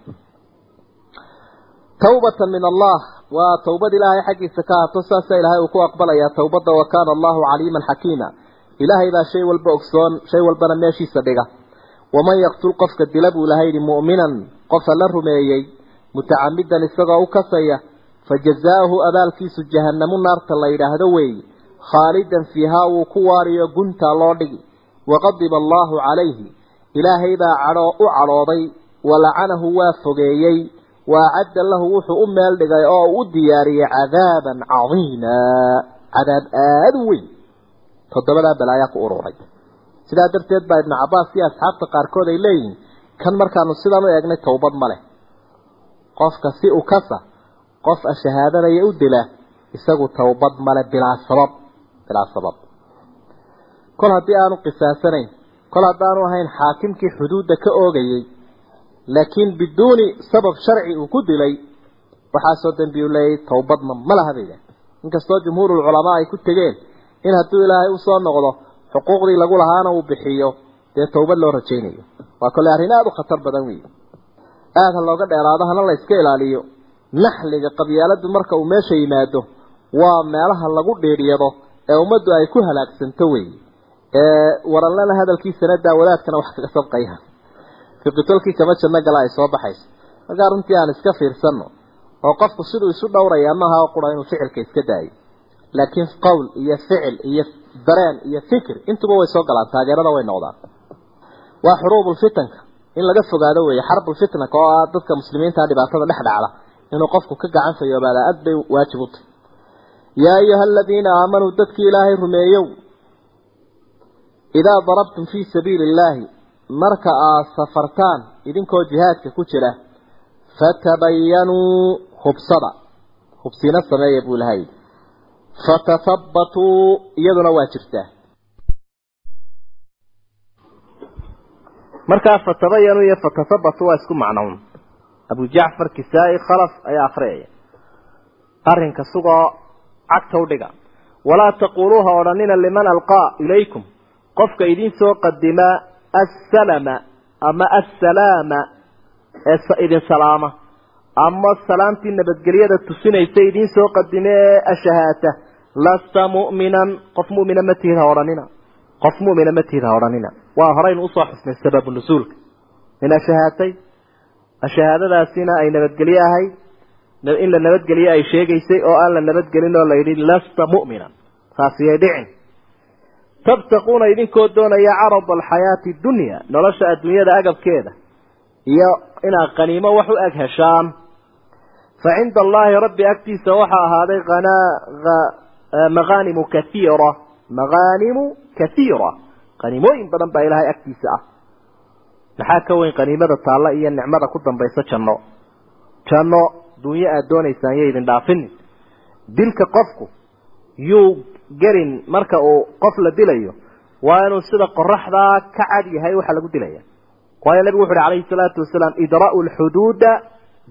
Tawbatan min allah waa tawbad ilaahay xaggiisa ka hato saasa ilaahay uu ku aqbalayaa tawbadda wa kaana allahu caliiman xakiima. Ilaahay baa shay walba ogsoon shay walbana meeshiisa dhiga. Waman yaqtul qofka dila buu ilahay yihi mu'minan qofa la rumeeyey mutacamidan isagoo u kasaya fajazaauhu abaalkiisu jahannamu naarta la yidhaahdo weeye khaalidan fiihaa wuu ku waariyo guntaa loo dhigi. Waqadiba allaahu calayhi ilaahay baa cadhoo u cadhooday walacanahu waa fogeeyey waacadda lahu wuxuu u meel dhigay oo u diyaariyey cadaaban cadiima cadaab aada u weyn. Toddobadaa balaayaa ku ururay. Sidaa darteed baa ibnu cabbaas iyo asxaabta qaarkood ay leeyihiin kan markaanu sidan u eegnay towbad ma leh. Qofka si u kasa qof a shahaadanaya u dila isagu towbad male bilaa sabab bilaa sabab. Kol haddii aanu qisaasanayn kol haddaanu ahayn xaakimkii xuduudda ka oogayey laakiin biduuni sabab sharci uu ku dilay waxaasoo dambi u leeyay towbadna ma laha bay idhaah inkastoo jumhuurulculamaa ay ku tegeen in hadduu ilaahay u soo noqdo xuquuqdii lagu lahaana uu bixiyo dee towbad loo rajaynayo. Waa kole arrin aada u khatar badan weeye aada ha looga dheeraado hana la ilaaliyo. Naxliga qabyaaladu marka uu meesha yimaado waa meelaha lagu dhiiryado ee ummaddu ay ku halaagsanto weeye ee waranlana hadalkiisana daawadaadkana wax kaga sabqaya fiqitolkii kama janno gala ay soo baxayso. Markaa runtii aan iska fiirsanno oo qofku siduu isu dhowrayaa maaha oo qura inuu ficilka iska daayo. Laakiin qowl iyo ficil iyo dareen iyo fikir intuba way soo galaan taageerada way noqdaan. Waa xuruubulfitanka in laga fogaado weeye xarbulfitnaka oo ah dadka muslimiinta dhibaatada dhex dhacda. Inuu qofku ka gacan fayoobaada aad bay waajib u tahay yaa ayuha aladiina aamanuu dadkii ilaahay rumeeyow idaa darabtum fii sabiili illaahi marka aad safartaan idinkoo jihaadka ku jira fatabayanuu hubsada hubsina sameeya buu ilahay fatathabbatuu iyaduna waa jirtaa markaa fatabayanu iyo fatathabatu waa isku macnown abu jacfar kisaa-i ayaa akhriyaya arrinka sugoo cagta u dhiga. Walaa taquuluuha odhanina liman alqaa ilaykum. Qofka idin soo qadima assalama ama assalaama ee idin salaama. Ama salaamtii nabadgelyada tusinaysa idiin soo qadime ee ashahaata. Lasta mu'minan qof mu'mina ma tihid ha odhanina. Qof mu'mina ma tihid ha odhanina. Waa horaynu u soo xusnay sababu nusuulka. Min ashahaatay ashahaadadaasina ay nabadgelye ahayd in la nabadgeliye ay sheegaysay oo aan la nabadgelin oo la yidhi lasta mu'minan taasiyay dhicin. Tabtaquuna idinkoo doonaya carada alxayaati dunya nolosha adduunyada agabkeeda iyo inaad qaniimo wax u eg heshaan. Fa cinda allaahi rabbi agtiisa waxaa ahaaday maqaanimu kaiira maqaanimu kaiira qaniimooyin badan baa ilaahay agtiisa ah. Maxaa ka weyn qaniimada taalla iyo nicmada ku dambaysa janno? Janno dunyo aada doonaysaan yo idin dhaafinin. Dilka qofku yuu gelin marka uu qof la dilayo waa inuu sida qoraxdaa ka cad yahay waxa lagu dilaya. Waayo nabigu wuxu uhi calayhi salaatu wasalaam idra'u lxuduuda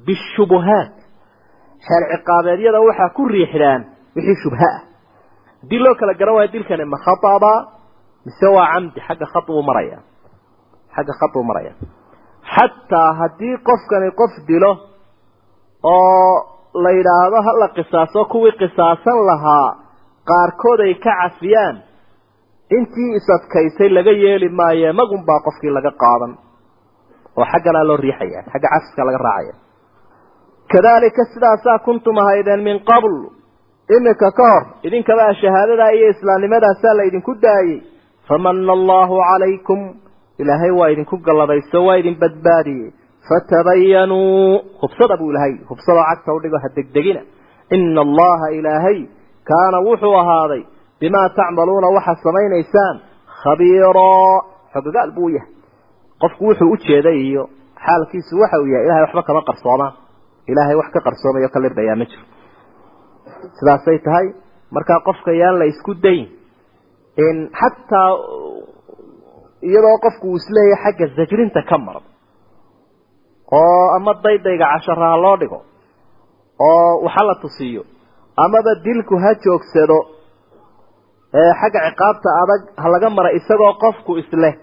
bishubuhaat. Xeel ciqaabeedyada waxaa ku riixdaan wixii shubha ah. Haddii loo kala garan waayo dilkani ma khataba mise waa camdi xagga khat buu maraya xagga khat buu maraya xataa haddii qofkani qof dilo oo la yidhaahdo hala qisaaso kuwii qisaasan lahaa qaarkood ay ka cafiyaan. Intii is-adkaysay laga yeeli maaye magun baa qofkii laga qaadan. Oo xagganaa loo riixaya xagga cafiska laga raacaya. Kadalika sidaasaa kuntum ahaydeen min qabl. Iminka ka hor idinkabaa shahaadadaa iyo islaamnimadaasaa la idinku daayey. Famana allahu calaykum. Ilaahay waa idinku galladayso waa idin badbaadiyey fatabayanuu hubsada buu ilahay hubsadoo cagta udhigo ha degdegina ina allaha ilaahay kaana wuxuu ahaaday bimaa tacmaluuna waxaad samaynaysaan khabiiraa xogogaal buu yahay qofku wuxuu ujeeday iyo xaalkiisu waxa uu yahay ilahay waxba kama qarsoomaan ilaahay wax ka qarsoomayo ka lirdhayaa ma jiro sidaasay tahay markaa qofka yaan la isku dayn in xataa iyadoo qofku uu is leeyahay xagga zajrinta ka maran oo ama daydayga casharaha loo dhigo oo waxa la tusiyo amaba dilku ha joogsado xagga ciqaabta adag ha laga mara isagoo qofku isleh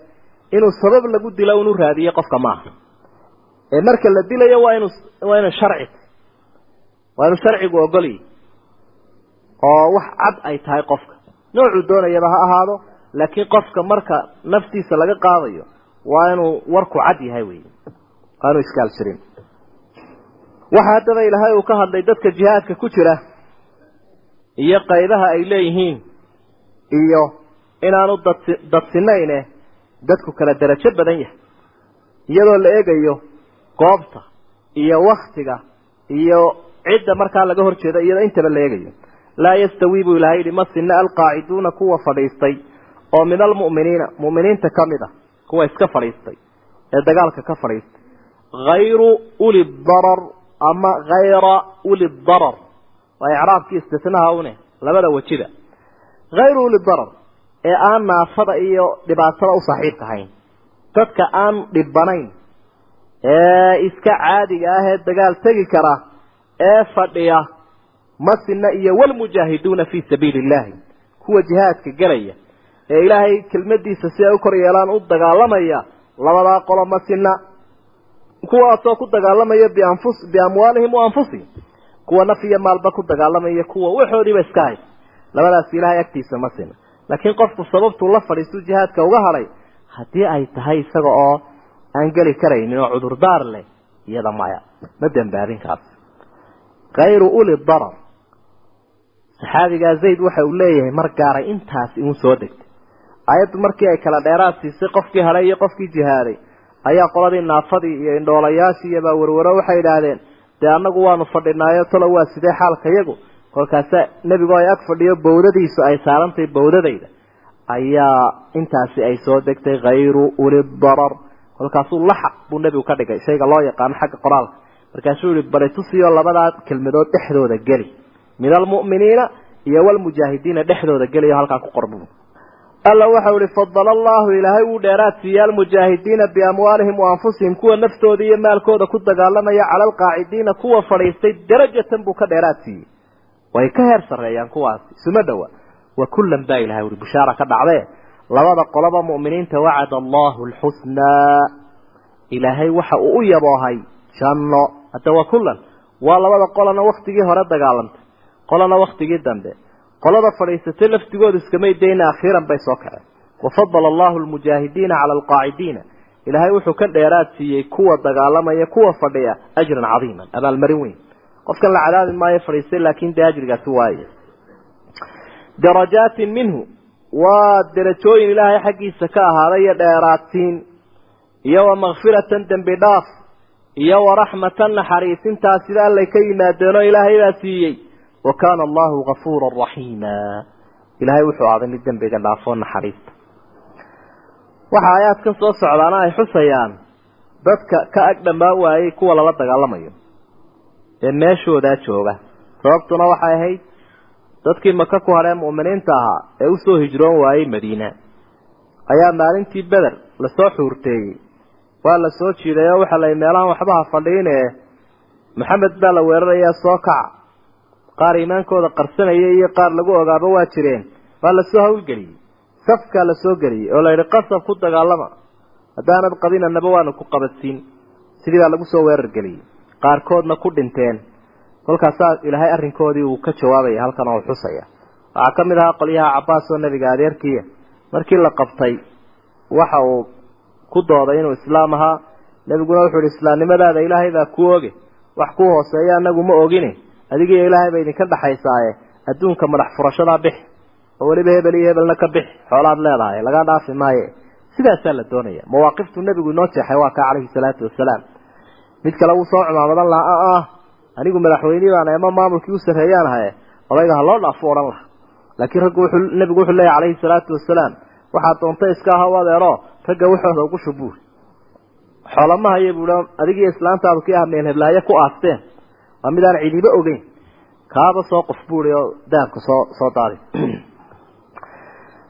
inuu sabab lagu dilo unu raadiye qofka maaha ee marka la dilayo waa inu waa inu sharci waa inu sharcigu ogolyi oo wax cad ay tahay qofka. Noocuu doonayaba ha ahaado laakiin qofka marka naftiisa laga qaadayo waa inuu warku cad yahay wey waa inuu iskaal jirin waxa haddaba ilaahay uu ka hadlay dadka jihaadka ku jira iyo qaybaha ay leeyihiin iyo inaanu dad dadsinayne dadku kala derajo badan yahay iyadoo la eegayo goobta iyo waktiga iyo cidda markaa laga hor jeedo iyadoo intaba la eegayo. Laa yastawi buu ilahay yihi ma sina alqaaciduuna kuwa fadhiistay oo min almu'miniina mu'miniinta ka mid a kuwa iska fadhiistay ee dagaalka ka fadhiistay hayru uli darar ama hayra uli darar waa icraabkii istisnaha une labada wejida hayru uli darar ee aan naafada iyo dhibaatada u saaxiibka ahayn dadka aan dhibanayn ee iska caadiga ah ee dagaal tegi kara ee fadhiya masina iyo walmujaahiduuna fii sabiili illahi kuwa jihaadka gelaya ee ilaahay kelmadiisa si ay u kor yeelaan u dagaalamaya labadaa qolo masina kuwaasoo ku dagaalamaya bianfus biamwaalihim wa anfusihim. Kuwa naf iyo maalba ku dagaalamaya kuwa waxoodiiba iska hay labadaas ilaahay agtiisa ma sina. Laakiin qofku sababtuu la fadhiistuu jihaadka uga hadhay haddii ay tahay isaga oo aan geli karaynin oo cudurdaar leh iyada maya. Ma dembaabin kaas. Hayru uli darar. Saxaabigaa zayd waxa uu leeyahay mar gaaray intaas inuu soo degtay. Ayaddu markii ay kala dheeraad siisay qofkii hadhay iyo qofkii jihaaday ayaa qoladii naafadii iyo indhoolayaashii iyobaa warwaro waxay idhaahdeen dee annagu waanu fadhinaayo talo waa sidee xaalka yagu? Kolkaasa nebigu ay ag fadhiyo bawdadiisu ay saarantahay bawdadayda ayaa intaasi ay soo degtay hayru uli darar. Kolkaasuu laxaq buu nebigu ka dhigay shayga loo yaqaano xagga qoraalka. Markaasuu yihi bari tusiyo labadaa kelmadood dhexdooda geli. Min almu'miniina iyo walmujaahidiina dhexdooda geliyo halkaa ku qorbu alla waxau ihi fadala allahu ilaahay wuu dheeraad siiye almujaahidiina biamwaalihim wa anfusihim kuwa naftooda iyo maalkooda ku dagaalamaya cala alqaacidiina kuwa fadhiistay darajatan buu ka dheeraad siiyey. Way ka heer sarreeyaan kuwaasi isuma dhowa wa kullan baa ilahay uhi bishaara ka dhacdee. Labada qoloba mu'miniinta wacada allahu alxusnaa ilaahay waxa uu u yaboohay janno. Hadda waa kullan waa labada qolana waktigii hore dagaalantay qolana waktigii dambe qolada fadhiisatay laftigoodu iskamay dayna akhiiran bay soo kaceen. Wafadala allahu almujaahidiina cala alqaacidiina ilaahay wuxuu ka dheeraad siiyey kuwa dagaalamaya kuwa fadhiya ajran cadiiman abaalmarin weyn. Qofkan la cadaabi maayo fadhiistay laakin dee ajrigaasi waaye. Darajaatin minhu. Waa derajooyin ilaahay xaggiisa ka ahaaday iyo dheeraadsiin iyo wa makfiratan dembi dhaaf iyo waraxmatan naxariisintaas sida allay ka yimaadeenoo ilaahay baa siiyey wa kaana allahu gafuura raxiima ilaahay wuxuu aaday mid dembiga dhaafoo naxariista waxa aayaadkan soo socdaana ay xusayaan dadka ka ag dhammaan waayey kuwa lala dagaalamayo ee meeshoodaa jooga. Sababtuna waxay ahayd dadkii maka ku hadhee mu'miniinta ahaa ee u soo hijroon waayey madiina. Ayaa maalintii beder la soo xuurteeyey. Waa la soo jiiday oo waxaa la meelahan waxbaha fadhiin ee maxamed baa la weerarayaa soo kaca qaar iimaankooda qarsanaya iyo qaar lagu ogaaba waa jireen. Waa la soo hawlgeliyey. Safkaa la soo geliyey oo la yidhi qasab ku dagaalama. Haddaanad qabinanaba waanu ku qabadsiin sidii baa lagu soo weerar geliyey qaarkoodna ku dhinteen. Kolkaasaa ilaahay arrinkoodii uu ka jawaabaya halkan oo xusaya. Waxaa ka mid ahaa qolyaha cabbaas oo nebiga adeerkiiya. Markii la qabtay waxa uu ku dooday inuu islaam ahaa. Nebiguna wuxuu ihi islaamnimadaada ilaahay baa ku oge. Wax ku hooseeya anagu ma ogine adigiiyo ilaahay ba idinka dhexaysaaye adduunka madax furashadaa bixi oo weliba hebel iyo hebelna ka bixi xoolaad leedahay lagaa dhaafi maaye. Sidaasaa la doonaya. Mawaaqiftu nebigu inoo jeexay waa kaa calayhi salaatu wasalaam mid kale wuu soo cumaamadan lahaa ah anigu madaxweynihii baan ama maamulkii u sarreeyaan ahaye odayga ha loo dhaafo odhan laha laakiin raggu wuxuu nebigu wuxuu leeyahy calayhi salaatu wasalaam waxaad doontay iska aha u adeero ragga waxooda ugu shubuur xoolamahayo buuha adigiiyo islaantaadu kii ahmeen heblaayo ku aasteen waa midaan cidiba ogeyn kaaba soo qof buuri oo dahabka soo soo daadi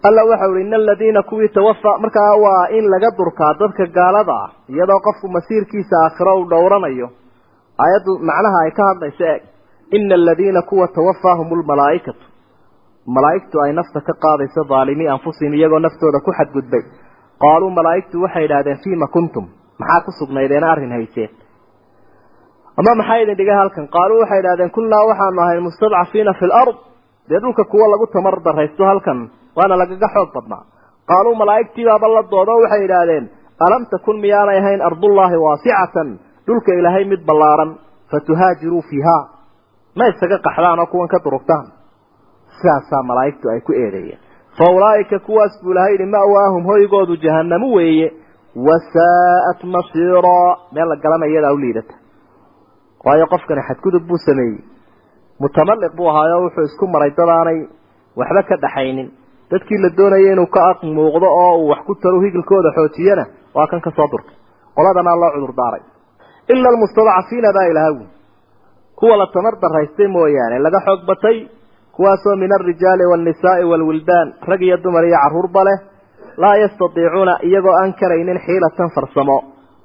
alla waxau ihi ina aladiina kuwii tawafa markaa waa in laga durkaa dadka gaalada ah iyadoo qofku masiirkiisa aakhiro uu dhowranayo. Aayaddu macnaha ay ka hadlayso eeg ina aladiina kuwa tawafaahum lmalaaikatu malaaigtu ay nafta ka qaadayso dhaalimii anfusihim iyagoo naftooda ku xadgudbay. Qaaluu malaaigtu waxay idhahdeen fiima kuntum? Maxaa ku sugnaydeena arrin hayseen ama maxaa idin dhigay halkan? Qaaluu waxay idhahdeen kunnaa waxaanu ahay mustadcafiina fi lard dee dhulka kuwa lagu tamar daraysto halkan waana lagaga xoog badnaa. Qaaluu malaa'igtii baaba la doodo waxay idhaahdeen alam takun miyaanay ahayn ardullaahi waasicatan? Dhulka ilaahay mid ballaaran fatuhaajiruu fiiha. Ma isaga qaxdaan oo kuwan ka durugtaan? Sidaasaa malaa'igtu ay ku eedeeyeen. Fa ulaa'ika kuwaas buu ilahay yidhi ma'waahum hoygoodu jahanamu weeye. Wasaa'at masiiraa. Meel la galana iyadaa u liidata waayo qofkani xadgudub buu sameeyey. Mutamaliq buu ahaayo wuxuu isku maray dadaanay waxba ka dhaxaynin. Dadkii la doonayay inuu ka aq muuqdo oo uu wax ku taro higilkooda xoojiyana waa kan ka soo durtay. Qoladanaa loo cudur daaray. Ila almustadcafiina baa ilahawi kuwa la tamar daraystay mooyaane laga xoog batay kuwaasoo min alrijaali waalnisaai waalwildaan rag iyo dumar iyo carruurba leh laa yastatiicuuna iyagoo aan karaynin xiilatan farsamo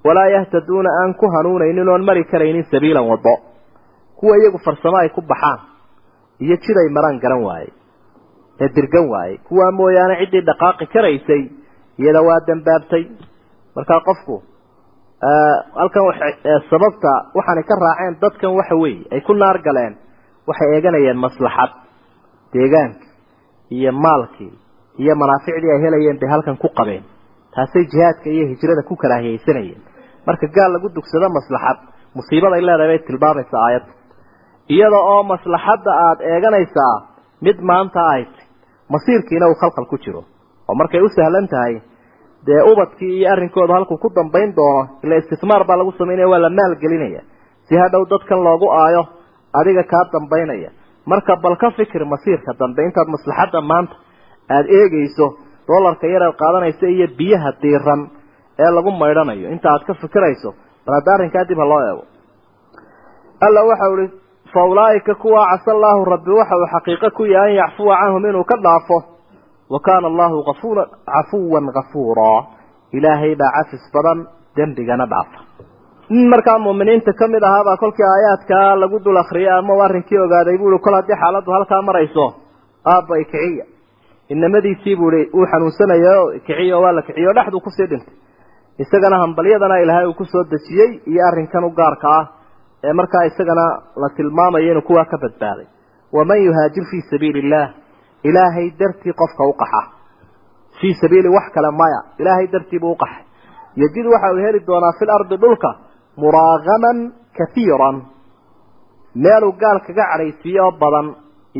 walaa yahtaduuna aan ku hanuunaynin oon mari karaynin sabiilan waddo. Kuwa iyagu farsamo ay ku baxaan iyo jid ay maraan garan waaye ee dirgan waaye. Kuwaa mooyaane ciddii dhaqaaqi karaysay iyada waa dambaabtay. Markaa qofku halkan sababta waxaanay ka raaceen dadkan waxa weeye ay ku naar galeen waxay eeganayeen maslaxad deegaankii iyo maalkii iyo manaaficdii ay helayeen bay halkan ku qabeen. Taasay jihaadka iyo hijrada ku karaahiyeysanayeen marka gaal lagu dugsado maslaxad musiibada ay leedahay bay tilmaamaysa aayadda iyada oo maslaxadda aada eeganaysaa mid maanta ay tay masiirkiina uu khalkhal ku jiro. Oo markay u sahlan tahay dee ubadkii iyo arrinkooda halkuu ku dambayn doono ila istismaar baa lagu samaynaya waa la maalgelinaya si hadhow dadkan loogu aayo adiga kaa dambaynaya. Marka bal ka fikir masiirka dambe intaad maslaxadda maanta aada eegayso dollarka yar aad qaadanaysa iyo biyaha diiran ee lagu maydhanayo. Inta aad ka fikirayso bal arrinkaa dib ha loo eego. Alla waxau ihi fa ulaaika kuwa casa allaahu rabbi waxa uu xaqiiqo ku yahay an yacfuwa canhum inuu ka dhaafo. Wa kaana allahu afuura cafuwan kafuuraa ilaahay baa cafis badan dembigana dhaafa. Nin markaa muuminiinta ka mid ahaabaa kolkii aayaadkaa lagu dul akriyay ama u arrinkii ogaaday? Buu ihi kol haddii xaaladdu halkaa marayso aabba ikiciya inamadiisii buu ihi uu xanuunsanayo kiciyo waa la kiciyo. Dhexduu ku sii dhintay isagana hambalyadana ilaahay uu ku soo dejiyey iyo arrinkan u gaarka ah ee markaa isagana la tilmaamayo inuu kuwaa ka badbaaday. Waman yuhaajir fii sabiili illaah ilaahay dartii qofka u qaxa. Fii sabiili wax kale maya ilaahay dartii buu u qaxay. Yajid waxa uu heli doonaa fil ardi dhulka muraagaman kaiiran meeluu gaal kaga cadhaysiiyo badan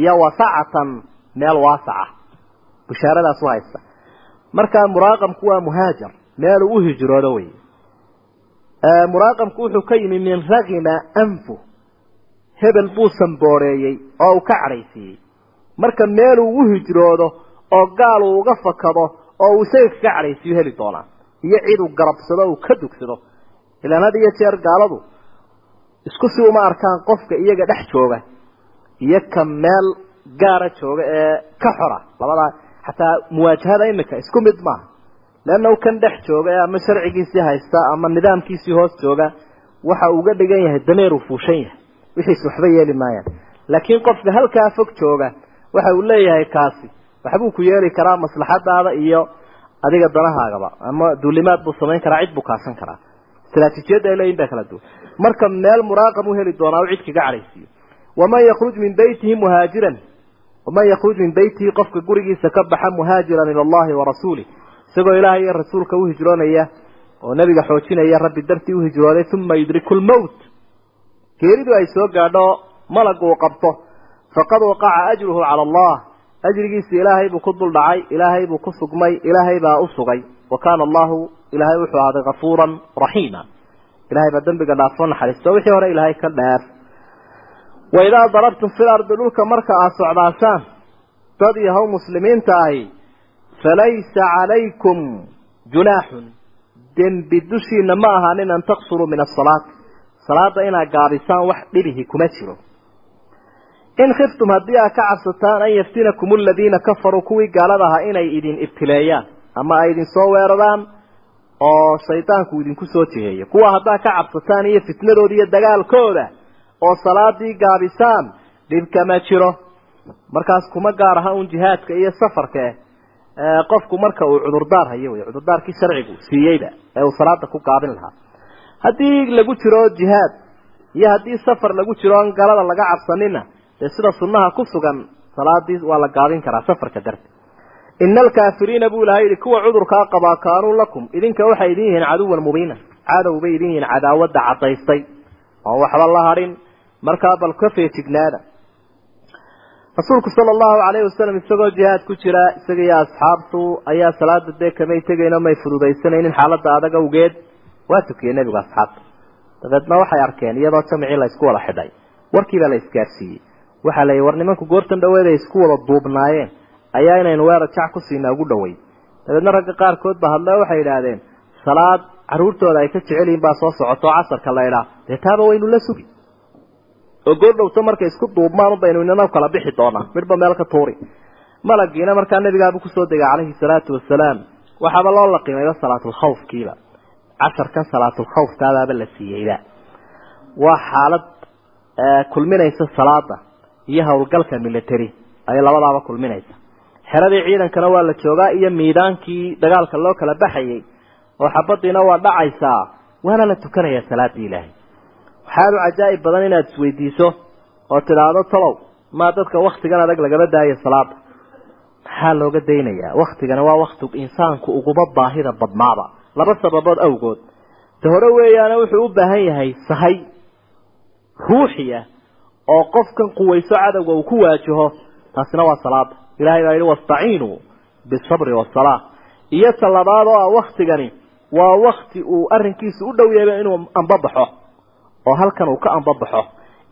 iyo wasacatan meel waasaca bushaaradaas u haysta. Markaa muraaqamku waa muhaajar meeluu u hijroodo wey muraaqamku wuxuu ka yimi min ragima anfu. Hebel buu sambooreeyey oo uu ka cadhaysiiyey. Marka meeluu u hijroodo oo gaal uu uga fakado oo uu isaga kaga cadhaysiiyo heli doonaa. Iyo cid uu garabsado uu ka dugsado. Ilaan had iyo jeer gaaladu isku si uma arkaan qofka iyaga dhex jooga. Iyo ka meel gaara jooga ee ka xora. Labadaa xataa muwaajahada imika isku mid maaha leanna kan dhex jooga ama sharcigiisii haysta ama nidaamkiisii hoos jooga waxa uu uga dhigan yahay dameer uu fuushan yahay wixiis waxba yeeli maayaan laakiin qofka halkaa fog jooga waxa uu leeyahay kaasi waxbuu ku yeeli karaa maslaxadaada iyo adiga danahaagaba ama duulimaad buu samayn karaa cid buu kaasan karaa istraatiijiyadda ay leeyihiin baa kala duwan marka meel muraaqam u heli doonaa u cid kaga cadhaysiiyo waman yakruj min beytihi muhaajiran waman yakruj min beytihi qofka gurigiisa ka baxa muhaajiran ila allahi wa rasuulih isagoo ilaahay iyo rasuulka u hijroonaya oo nebiga xoojinaya rabbi dartii u hijrooday uma yudriku lmowt geeridu ay soo gaadho malagu uu qabto. Faqad waqaca ajruhu cala allah. Ajrigiisi ilaahay buu ku dul dhacay ilaahay buu ku sugmay ilaahay baa u sugay. Wa kaana allahu ilaahay wuxuu ahaaday kafuuran raxiima ilahay baa dembiga dhaafo naxariisto wixii hore ilaahay ka dheer waidaa darabtum fil ardi dhulka marka aada socdaasaan dad yahow muslimiinta ahi falaysa calaykum junaaxun dembi dushiina ma ahaanin an taqsuruu min asalaati salaada inaad gaabisaan wax dhibihi kuma jiro in khiftum haddii aad ka cabsataan an yaftinakum aladiina kafaruu kuwii gaalada ahaa inay idin ibtileeyaan ama ay idin soo weeraraan oo shaydaanku idinku soo jiheeyo kuwa haddaad ka cabsataan iyo fitnadooda iyo dagaalkooda oo salaadii gaabisaan dhib kama jiro markaas kuma gaar aha un jihaadka iyo safarka qofku marka uu cudurdaar hayo wey cudurdaarkii sharcigu siiyeyba ee uu salaada ku gaabin lahaa. Haddii lagu jiro jihaad iyo haddii safar lagu jiro on galada laga cabsanina dee sida sunnaha ku sugan salaadii waa la gaabin karaa safarka darti ina alkaafiriina buu ilahay yihi kuwa cudurkaa qabaa kaanuu lakum idinka waxay idin yihiin caduwan mubiina. Cadow bay idin yihiin cadaawadda cadaystay oon waxba la hadhin markaa bal ka feejignaada rasuulku sala allahu calayhi wasalam isagoo jihaad ku jira isaga iyo asxaabtu ayaa salaada dee kamay tegayno may fududaysanaynin xaaladda adag awgeed. Waa tukiyey nebigu asxaabta. Dabeedna waxay arkeen iyadoo jamcii la isku wada xidhay. Warkiibaa la isgaarsiiyey. Waxaa la yidhi war nimanku goortan dhaweed ay isku wada duubnaayeen. Ayaa inaynu weerar jac ku siinaa ugu dhoweyn. Dabeedna ragga qaarkood ba hadle waxay yidhaahdeen salaad carruurtooda ay ka jecel yihiin baa soo socoto casarka la idhaa dee taaba waynu la sugi oo goordhowto markay isku duubmaan baynu inana kala bixi doonaa midhba meel ka tuuri. Malagiina markaa nebigaabu ku soo degay calayhi salaatu wasalaam waxaaba loo laqimayba salaatulkhawfkiiba casharkan salaatulkhawfkaadaaba la siiyeyba waa xaalad kulminaysa salaada iyo howlgalka military. Ay labadaaba kulminaysa. Xeradii ciidankana waa la joogaa iyo miidaankii dagaalka loo kala baxayay. Oo xabadiina waa dhacaysaa waana la tukanayaa salaadii ilaahay waxaad u cajaa'ib badan inaad isweydiiso oo tidhaahdo talow maa dadka waktigan adag lagaba daayo salaada maxaa looga daynayaa? Waktigana waa wakti insaanku uguba baahida badnaaba. Laba sababood awgood. Ta hore weeyaana wuxuu u baahan yahay sahay ruuxiya oo qofkan quwayso cadowga uu ku waajaho taasina waa salaada ilahay baa yihi wastaciinuu bisabri wasalaa iyo ta labaad oo ah waktigani waa wakti uu arrinkiisu u dhow yahay inuu ambabaxo oo halkan uu ka ambabaxo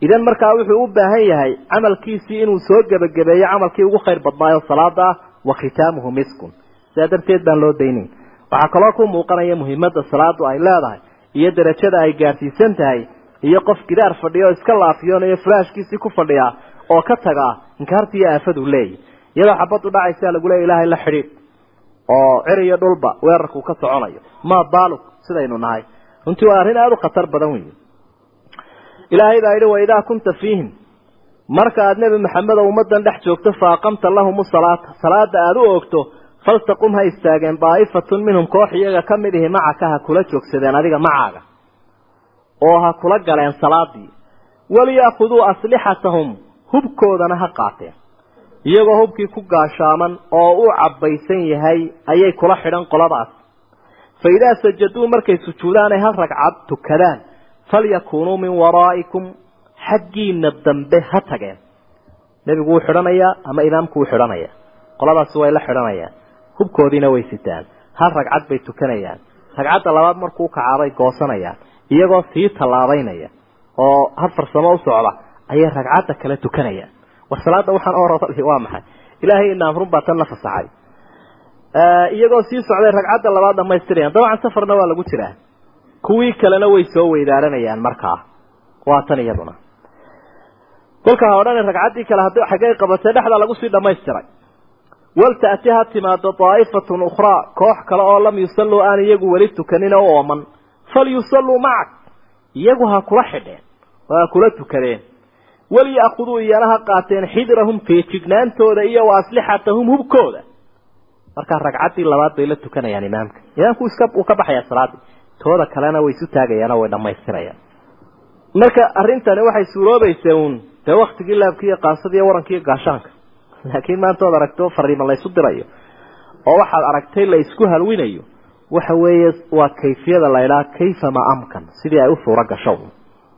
idan markaa wuxuu u baahan yahay camalkiisii inuu soo gebagabeeyo camalkii ugu khayr badnaayo salaada ah wa khitaamuhu miskun. Sidaa darteed baan loo daynayn waxaa kaloo ku muuqanaya muhiimadda salaadu ay leedahay iyo darajada ay gaarsiisan tahay iyo qof gidaar fadhiya oo iska laafiyoonaya furaashkiisii ku fadhiya oo ka taga inkaartiiyo aafadu leeyahy iyadoo xabaddu dhacaysaa lagu leeya ilaahay la xidhiidh oo cir iyo dhulba weerarku ka soconayo. Maa baalug sidaynu nahay. Runtii waa arrin aada u khatar badan wey ilaahay baa yidhi waidaa kunta fiihim. Marka aad nebi maxamed oo ummaddan dhex joogto fa aqamta lahum salaata salaada aada u oogto faltaqum ha istaageen daa'ifatun minhum koox iyaga ka mid ihi macaka ha kula joogsadeen adiga macaaga oo ha kula galeen salaadii waliyaakhuduu aslixatahum hubkoodana ha qaateen. Iyagoo hubkii ku gaashaaman oo u cabbaysan yahay ayay kula xidhan qoladaas. Fa idaa sajaduu markay sujuudaan ay hal ragcad tukadaan falyakuunuu min waraa'ikum xaggiina dambe ha tageen nebigu wuu xidhanayaa ama imaamku wuu xidhanaya qoladaasi way la xidhanayaan hubkoodiina way sitaan hal ragcad bay tukanayaan ragcadda labaad markuu kacaabay goosanayaan iyagoo sii tallaabaynaya oo hal farsamo u socda ayay ragcadda kale tukanayaan war salaada waxaan oo waa maxay ilaahay inaam run baa tan la fasaxay iyagoo sii socday ragcadda labaad dhamaystirayaan dabcan safarna waa lagu jiraa kuwii kalena way soo weydaaranayaan markaa waa tan iyaduna. Kolkaa odhan ragcaddii kale haddii xaggay qabatay dhexda lagu sii dhamaystiray walta'ti ha timaado daa'ifatun ukhraa koox kale oo lam yusalluu aan iyagu weli tukanin oo ooman. Falyusalluu macak iyagu ha kula xidheen oo ha kula tukadeen. Waliya'khuduu iyana ha qaateen xidrahum feejignaantooda iyo wa aslixatahum hubkooda. Markaa ragcaddii labaad bay la tukanayaan imaamka. Imaamku iska uu ka baxayaa salaadii tooda kalena way isu taagayaan oo way dhammaystirayaan. Marka arrintani waxay suuroobaysa uun dee waktigii laabki iyo qaasada iyo waranka iyo gaashaanka. Laakiin maanta oad aragto fariima la ysu dirayo. Oo waxaad aragtay la isku halwinayo. Waxa weeye waa kayfiyada la idhaha kayfa ma amkan? Sidii ay u suuro gasho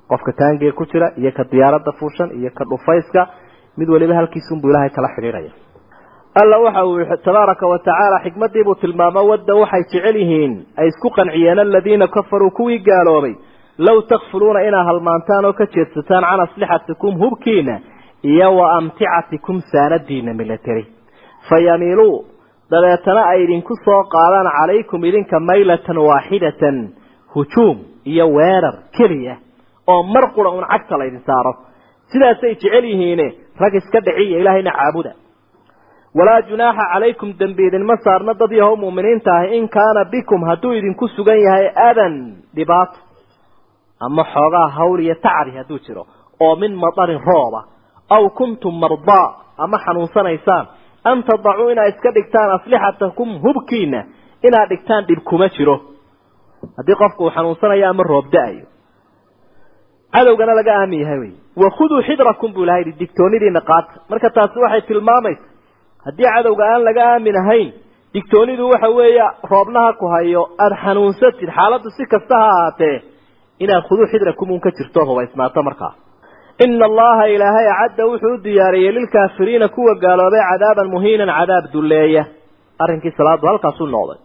qofka taangee ku jira iyo ka diyaaradda fuushan iyo ka dhufayska mid waliba halkiisunbuu ilaahay kala xidhiidhaya alla waxa uu tabaaraka wa tacaala xikmadiibuu tilmaamo wadda waxay jecel yihiin ay isku qanciyeen aladiina kafaruu kuwii gaaloobay. Low takfuluuna inaa halmaantaan oo ka jeedsataan can aslixatikum hubkiina iyo wa amticatikum saanadiina milateri fayamiiluu dabeetana ay idinku soo qaadaan calaykum idinka maylatan waaxidatan hujuum iyo weerar keliya oo mar qura un cagta laydin saaro sidaasay jecel yihiine rag iska dhiciya ilaahayna caabuda walaa junaaxa calaykum dembi idinma saarna dad yahow muuminiinta ahi in kaana bikum hadduu idinku sugan yahay adan dhibaato. Ama xoogaa hawl iyo tacri hadduu jiro oo min madarin rooba aw kuntum mardaa ama xanuunsanaysaan. An tadacuu inaad iska dhigtaan aslixatakum hubkiina inaad dhigtaan dhib kuma jiro. Haddii qofku uu xanuunsanayo ama roob da'ayo. Cadowgana laga aamin yahay wey wakhuduu xidrakum buu yihi digtoonidiina qaata marka taasi waxay tilmaamaysa haddii cadowga aan laga aamin ahayn digtoonidu waxa weeye roobnaha ku hayo. Aada xanuunsatid xaaladdu si kasta ha ahaatee inaad khuduu xidrakum un ka jirto hubaysnaato markaa ina allaha ilaahay acadda wuxuu u diyaariyey lilkaafiriina kuwa gaaloobay cadaaban muhiinan cadaab dulleeya. Arrinkii salaadu halkaasuu noqday.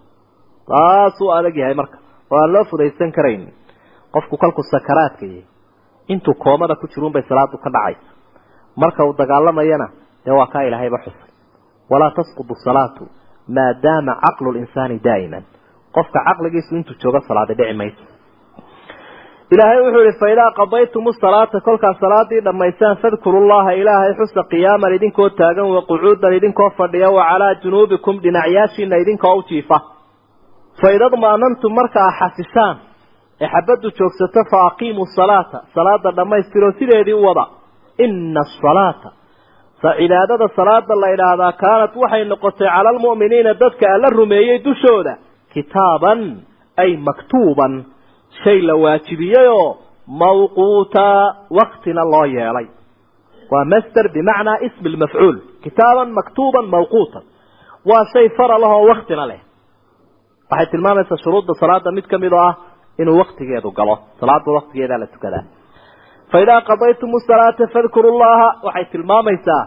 Taasuu adag yahay marka. Oo aan loo fudaysan karayn. Qofku kalku sakaraadka yahay intuu koomada ku jiruun bay salaadu ka dhacaysa. Marka uu dagaalamayana dee waa kaa ilaahayba xusay walaa tasqudu salaatu maadaama caqlu linsaani daa'iman qofka caqligiisu intuu joogo salaada dhici mayso ilaahay wuxuu yihi faidaa qadaytumu salaata kolkaad salaadii dhammaysaan fadkuru llaha ilaahay xusa qiyaaman idinkoo taagan wa qucuudan idinkoo fadhiya wa calaa junuubikum dhinacyaashiina idinkoo u jiifa faida dma'nantum marka a xasishaan ee xabaddu joogsato fa aqiimuu salaata salaada dhammaystiroo sideedii u wada ina asalaata cibaadada salaada la idhaahdaa kaanat waxay noqotay cala almu'miniina dadka alla rumeeyey dushooda. Kitaaban ay maktuuban shay la waajibiyeyoo mawquuta waktina loo yeelay. Waa master bimacnaa ismi lmafcuul kitaaban maktuuban mawquutan. Waa shay faralahoo waktina leh. Waxay tilmaamaysaa shuruudda salaada mid ka mid oo ah inuu waktigeedu galo. Salaada waktigeedaa la tukadaa faidaa qadaytumu salaata fadkuru llaha waxay tilmaamaysaa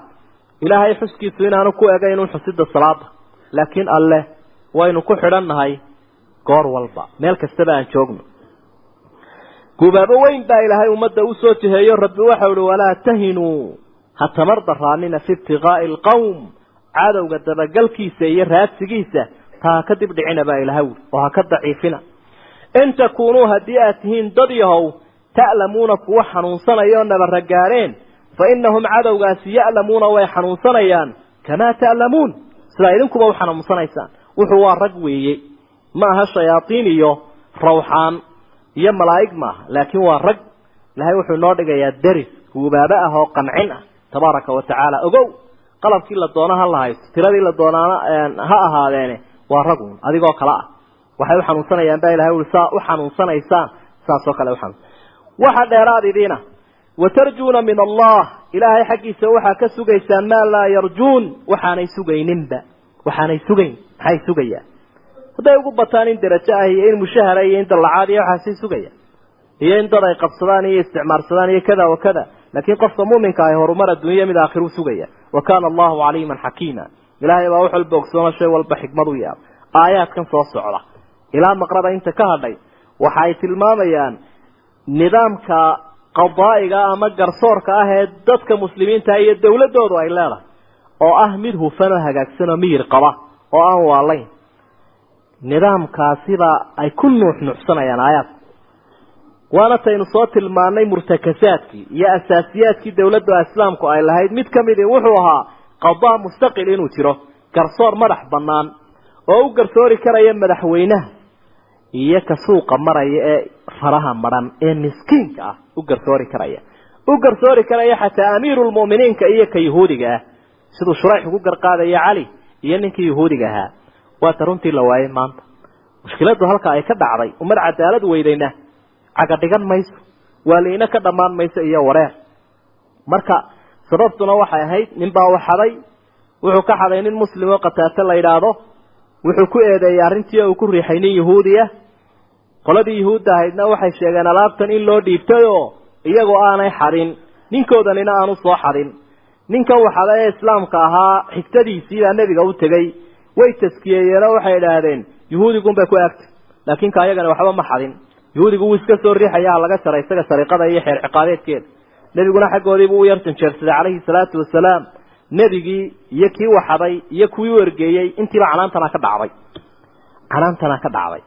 ilaahay xuskiisu inaanu ku egayn un xusida salaada laakiin alleh waynu ku xidhan nahay goor walba meel kastaba aan joogno. Gubaabo weyn baa ilaahay ummadda u soo jiheeyo rabbi waxau ihi walaa tahinuu ha tamar daraanina fi ibtiqaa'i alqawm. Cadowga dabagalkiisa iyo raadsigiisa taa ha ka dib dhicina baa ilahay uli oo ha ka daciifina. In takuunuu haddii aad tihiin dad yahow ta'lamuuna kuwa xanuunsanaya oo nabara gaadheen fa innahum cadowgaasi ya'lamuuna way xanuunsanayaan kamaa ta'lamuun sidaa idinkuba u xanuunsanaysaan. Wuxuu waa rag weeye. Ma aha shayaatiin iyo rawxaan iyo malaa'ig maaha laakiin waa rag. Ilahay wuxuu inoo dhigayaa deris hubaabo ah oo qancin ah. Tabaaraka wa tacaala ogow! Qalabkii la doono ha la haysto tiradii la doonaana ha ahaadeene waa ragun adigoo kale ah. Waxay u xanuunsanayaan baa ilahay ui saa u xanuunsanaysaan. Saasoo kale uxanuun waxa dheeraad idiina. Watarjuuna min allah ilaahay xaggiisa waxaa ka sugaysaan maa laa yarjuun waxaanay sugayninba. Waxaanay sugayn maxay sugayaan hadday ugu bataan in derajo ah iyo in mushahara iyo in dallacaad iyo waxaasay sugayaan iyo in dad ay qabsadaan iyo isticmaarsadaan iyo kada wa kada. Laakiin qofka muuminka ahi horumar adduunya mid aakhiruu sugaya. Wa kaana allahu caliiman xakiima. Ilaahay baa wax walba ogsoono shay walba xikmad u yaab. Aayaadkan soo socda. Ilaa maqrada inta ka hadhay waxa ay tilmaamayaan nidaamka qadaa'iga ama garsoorka ah ee dadka muslimiinta iyo dowladoodu ay leedahay oo ah mid hufan oo miyir qaba oo aan waalayn. Nidaamkaasiba ay ku nuuxnuuxsanayaan aayaadka waana taynu soo tilmaanay murtakasaadkii iyo asaasiyaadkii dowladda islaamku ay lahayd. Mid ka midi wuxuu ahaa qadaa mustaqil inuu jiro garsoor madax bannaan oo u garsoori karaya madaxweynaha iyo ka suuqa maraya ee faraha maran ee miskiinka ah u garsoori karaya. U garsoori karaya xataa amiirulmu'miniinka iyo ka yahuudiga ah. Siduu shurayx ugu garqaadaya cali iyo ninkii yahuudiga ahaa. Waata runtii la waayay maanta. Mushkiladu halka ay ka dhacday umad cadaalad weydayna. Caga dhigan mayso waaliina ka dhammaan mayso iyo wareer. Marka sababtuna waxay ahayd ninbaa u xaday wuxuu ka xaday nin muslim oo qataate la yidhaahdo wuxuu ku eedeeyey arrintii uu ku riixay nin yahuudi ah qoladii yahuudda ahaydna waxay sheegeen alaabtan in loo dhiibtay oo iyagoo aanay xadin ninkoodanina aanu soo xadin ninkan xaday ee islaamka ahaa xigtadiisii baa nebiga u tegey. Way taskiyeeyeen oo waxay idhaahdeen yahuudigunbay ku aagtay laakiin ka ayagana waxba ma xadin yahuudigu wuu iska soo riixaya laga jaray isaga sariiqada iyo xeer ciqaabeedkeeda nebiguna xaggoodiibuu u yar janjeersaday calayhi salaatu wasalaam nebigii iyo kii waxaday iyo kuwii u ergeeyey intiiba canaantana ka dhacday. Canaantana ka dhacday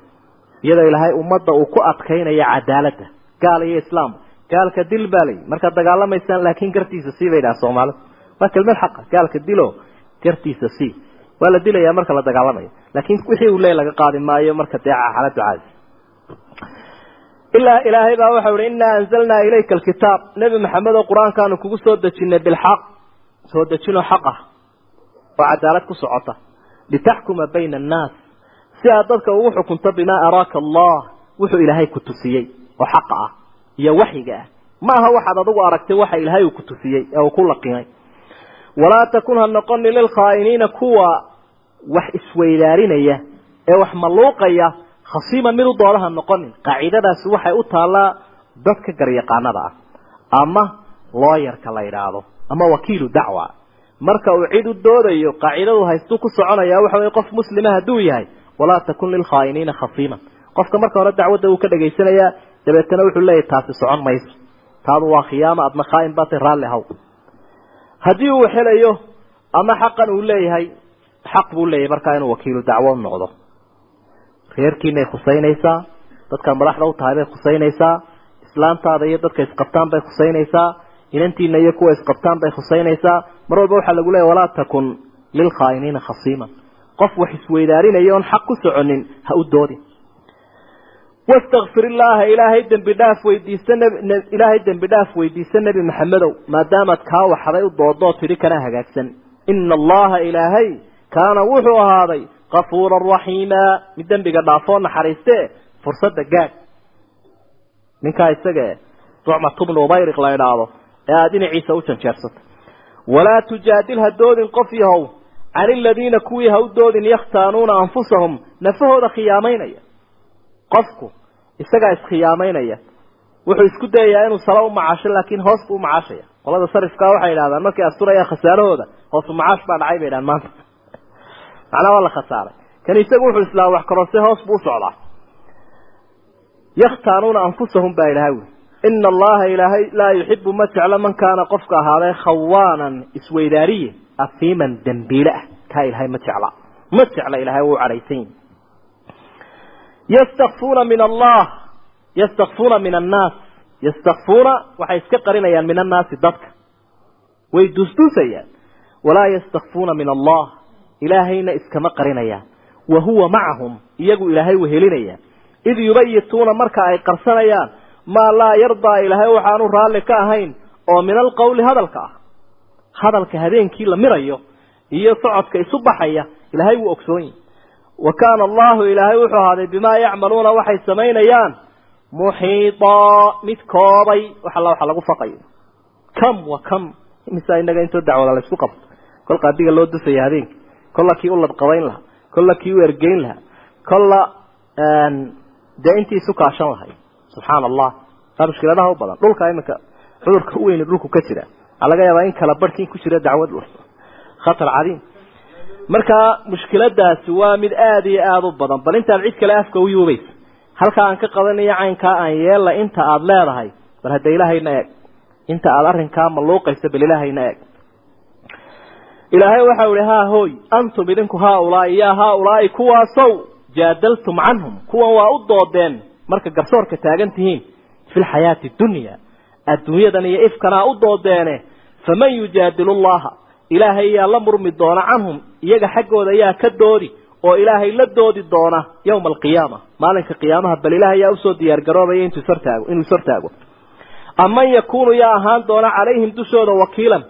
iyadoo ilaahay ummadda uu ku adkaynaya cadaaladda. Gaal iyo islaam. Gaalka dil baa layi markaad dagaalamaysaan laakiin gartiisa sii bay dhaha soomaalidu waa kelmad xaqa gaalka dilo gartiisa sii. Waa la dilayaa marka la dagaalamayo laakiin wixii uu leey laga qaadi maayo marka dee xaaladu caadi ilaa ilaahay baa waxau ihi innaa anzalnaa ilayka alkitaab. Nebi maxamed oo qur'aankaanu kugu soo dejinay bilxaq. Soo dejinoo xaq ah. Oo cadaalad ku socota. Litaxkuma bayna annaas si aad dadka ugu xukunto bimaa araaka allah wuxuu ilaahay ku tusiyey oo xaqa ah iyo waxyiga ah. Ma aha waxaad adigu aragtay waxa ilaahay uu ku tusiyey ee uu ku laqimay walaa takun ha noqoni lilkhaa'iniina kuwa wax isweydaarinaya ee wax malluuqaya khasiiman mid u doodaha noqonin. Qaacidadaasi waxay u taallaa dadka garyaqaanada ah ama looyarka la yidhaahdo ama wakiilu dacwa. Marka uu cid u doodayo qaacidadu haystuu ku soconaya waxa weye qof muslima hadduu yahay walaa takun lilkhaa'iniina khasiiman. Qofka marka hore dacwadda uu ka dhegaysanayaa dabeetana wuxuu leeyahy taasi socon mayso. Taadu waa khiyaama adna khaa'in baatay raalli haw haddii uu helayo ama xaqan uu leeyahay xaq buu leeyahay markaa inuu wakiilu dacwo noqdo. Reerkiinay khusaynaysaa dadkaad madaxda u tahay bay khusaynaysaa islaantaada iyo dadka isqabtaan bay khusaynaysaa inantiina iyo kuwa isqabtaan bay khusaynaysaa. Mar walba waxaa lagu leeyahy walaa takun lilkhaa'iniina khasiiman qof wax isweydaarinaya oon xaq ku soconin ha u doodin. Wastakfir illaaha ilaahay dembi dhaaf weydiista ilaahay dembi dhaaf weydiista nebi maxamedow maadaamaad kaa waxday u doodoo tidhi kana hagaagsan. Ina allaha ilaahay kaana wuxuu ahaaday kafuuran raxiima mid dembiga dhaafoo naxariiste fursadda gaad ninkaa isaga rucmat bnu ubayriq la idhaahdo ee aada dhinaciisa u janjeersata walaa tujaadil ha doodin qof yahow can iladiina kuwii ha u doodin yakhtaanuuna anfusahum nafahooda khiyaamaynaya qofku isagaa iskhiyaamaynaya wuxuu isku dayayaa inuu sala u macaasho laakiin hoos buu umacaashaya qolada sarifkaa waxay idhahdaan markay asturayaan khasaarahooda hoosu macaash baa dhacay bay idhahan maanta macnaa waa la khasaaray kan isagu wuxuu islaa wax korose hoos buu usocdaa yakhtaanuuna anfusahum baa ilahay wi ina allaha ilaahay laa yuxibu ma jeclo man kaana qofka ahaaday khawaanan isweydaariye afiiman dembiile ah. Kaa ilahay ma jecla. Ma jecla ilahay wuu cadhaysan yihi yastakfuuna min allah. Yastakfuuna min annaas. Yastakfuuna waxay iska qarinayaan min annaasi dadka. Way dusdusayaan walaa yastakfuuna min allah. Ilaahayna iskama qarinayaan. Wa huwa macahum iyagu ilaahay wehelinaya id yubayituuna marka ay qarsanayaan maa laa yardaa ilaahay waxaanu raalli ka ahayn oo min alqowli hadalka ah hadalka habeenkii la mirayo iyo socodka isu baxaya ilaahay wuu ogsoon yahi wa kaana allahu ilaahay wuxuu ahaaday bimaa yacmaluuna waxay samaynayaan muxiitaa mid koobay wax alla waxa lagu faqayo. Kam wa kam imisa inaga intoo dacwada la isku qabto. Kol qaadiga loo dusaya habeenkii. Kolla kii u ladqabayn lahaa. Kolla kii u ergeyn lahaa. Kolla dee intii isu kaashan lahay subxaana allah taa mushkiladaha u badan. Dhulka iminka cudurka u weyni dhulku ka jira laga yaabaa in kala barhkin ku jira dacwad khatar cadiim markaa mushkiladaasi waa mid aada iyo aada u badan bal intaad cid kale afka u yuubaysa halkaa aan ka qabanayo caynkaa aan yeella inta aada leedahay bal hadda ilaahayna eeg inta aada arrinkaa maluuqaysa bal ilaahayna eeg ilaahay waxau ihi haa hooy antum idinku haaulaai yaa haaulaai kuwaasow jaadaltum canhum. Kuwan waa u doodeen marka garsoorka taagan tihiin fi lxayaati dunya adduunyadan iyo ifkanaa u doodeene faman yujaadilu llaha ilaahay yaa la murmi doona canhum iyaga xaggooda yaa ka doodi oo ilaahay la doodi doona yowma alqiyaama maalinka qiyaamaha bal ilaahay yaa u soo diyaargaroobaya intuu ishortaago inuu ishortaago aman yakuunu yaa ahaan doona calayhim dushooda wakiilan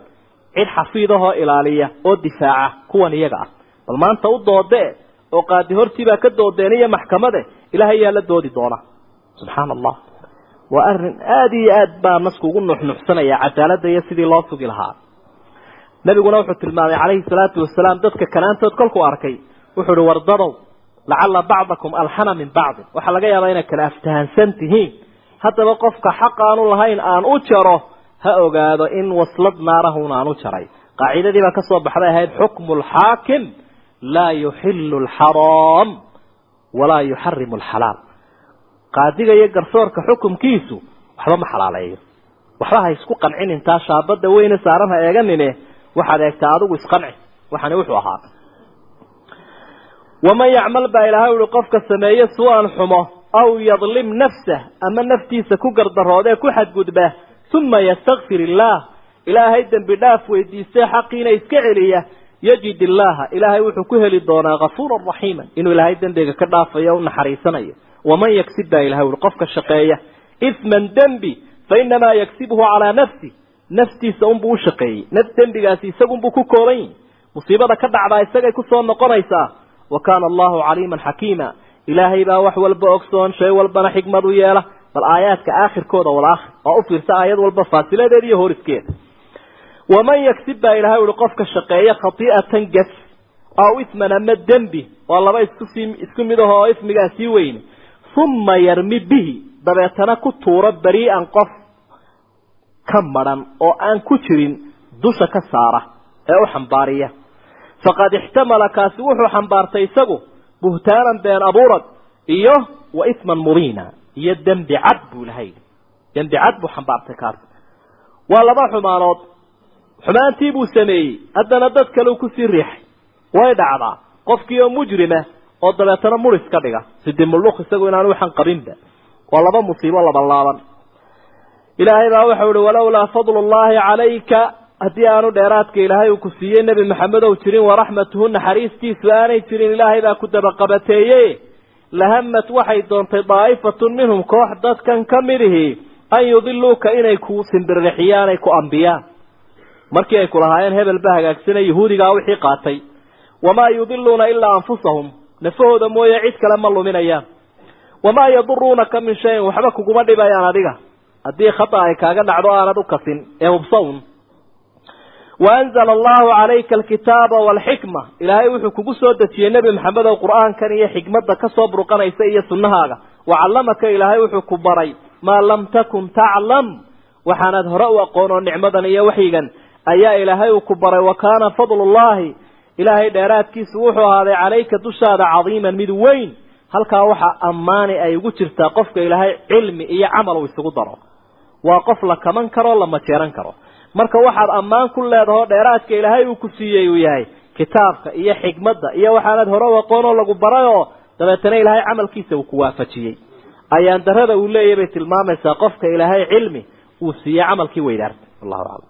cid xafiidahoo ilaaliya oo difaaca kuwan iyaga ah. Bal maanta u doodee oo qaadi hortiibaa ka doodeen iyo maxkamade ilaahay yaa la doodi doona. Subxaana allah waa arrin aada iyo aad baa nasku ugu nuxnuxsanaya cadaaladda iyo sidii loo sugi lahaa. Nabiguna wuxuu tilmaamay calayhi salaatu wasalaam dadka kanaantood kolkuu arkay. Wuxuu uhi wardadow lacalla bacdakum alxana min bacdin. Waxaa laga yaabaa inay kala aftahansan tihiin. Haddaba qofka xaq aanu lahayn aan u jaro ha ogaado in waslad naarahun u jaray. Qaacidadii baa ka soo baxday ahayd xukmu lxaakim laa yuxilu alxaraam walaa yuxarimu alxalaal qaadiga iyo garsoorka xukumkiisu waxba ma xalaaleeyo. Waxba ha isku qancin intaa shaabada weyne saaran ha eeganine waxaad eegtaa adigu isqanci. Waxani wuxuu ahaa. Waman yacmal baa ilaahay uhi qofka sameeye su'an xumo aw yadlim nafsah ama naftiisa ku gardaroodee ku xadgudba uma yastakfir illaah. Ilaahay dembi dhaaf weydiistee xaqiina iska celiya yajid illaaha ilaahay wuxuu ku heli doonaa kafuuran raxiima inuu ilaahay dembiga ka dhaafayo o u naxariisanayo waman yagsib baa ilahay uhi qofka shaqeeya isman dembi fa inamaa yagsibhu calaa nafsi naftiisa unbuu u shaqeeyey naf dembigaasi isagunbuu ku kooban yihi musiibada ka dhacdaa isagay ku soo noqonaysaa wa kaana allahu caliiman xakiima. Ilaahay baa wax walba ogsoon shay walbana xikmad u yeela. Bal aayaadka aakhirkooda walaakhir oo u fiirsa aayad walba faasiladeeda iyo horiskeeda waman yagsib baa ilahay uhi qofka shaqeeya khati'atan gaf aw isman ama dembi waa laba iskusii isku mid aho oo ismigaa sii weyne uma yarmi bihi dabeetana ku tuuro berii'an qof ka madhan oo aan ku jirin dusha ka saara ee u xambaariya. Faqad ixtamala kaasi wuxuu xambaartay isagu buhtaanan been abuurad iyo wa isman mubiina iyo dembi cad buu lahay. Dembi cad buu xambaartay kaasi. Waa laba xumaanood xumaantii buu sameeyey. Haddana dad kale u ku sii riixay. Way dhacdaa. Qofkii oo mujrima oo dabeetana muris ka dhiga. Sidi mulluq isagu inaanu waxan qabinba. Waa laba musiibo labalaaban ilaahay baa waxau ihi walowlaa fadlu llahi calayka. Haddii aanu dheeraadka ilaahay uu ku siiyey nebi maxamed jirin waraxmatuhu naxariistiisu aanay jirin ilaahay baa ku dabaqabateeye lahamat waxay doontay daa'ifatun minhum koox dadkan ka midihi an yudiluuka inay ku simbirrixiyaan ay ku ambiyaan. Markii ay kulahaayeen hebel ba hagaagsana yahuudigaa wixii qaatay wamaa yudiluuna ilaa anfusahum nafahooda mooye cid kale ma luminayaan. Wamaa yaduruunaka min shayin waxba kuguma dhibayaan adiga. Haddii khata ay kaaga dhacdo aanad u kasin ee hubsawn waanzala allahu calayka alkitaaba waalxikma ilaahay wuxuu kugu soo dejiyey nebi maxamed ow qur'aankan iyo xikmadda ka soo burqanaysa iyo sunnahaaga. Wacallamaka ilaahay wuxuu ku baray maa lam takun taclam waxaanaad hore u aqoon oo nicmadan iyo waxyigan. Ayaa ilaahay uu ku baray wa kaana fadlullahi ilaahay dheeraadkiisu wuxuu ahaaday calayka dushaada cadiiman mid weyn halkaa waxaa ammaani ay ugu jirtaa qofka ilaahay cilmi iyo camal uu isugu daro. Waa qof la kaman karo la majeeran karo. Marka waxaad ammaan ku leedahoo dheeraadka ilaahay uu ku siiyey uu yahay kitaabka iyo xikmadda iyo waxaanad hore u aqoon oo lagu baray oo dabeetana ilaahay camalkiisa uu ku waafajiyey. Ayaan darada uu leeyahy bay tilmaamaysaa qofka ilaahay cilmi uu siiyey camalkii weydaartay wallahu aclam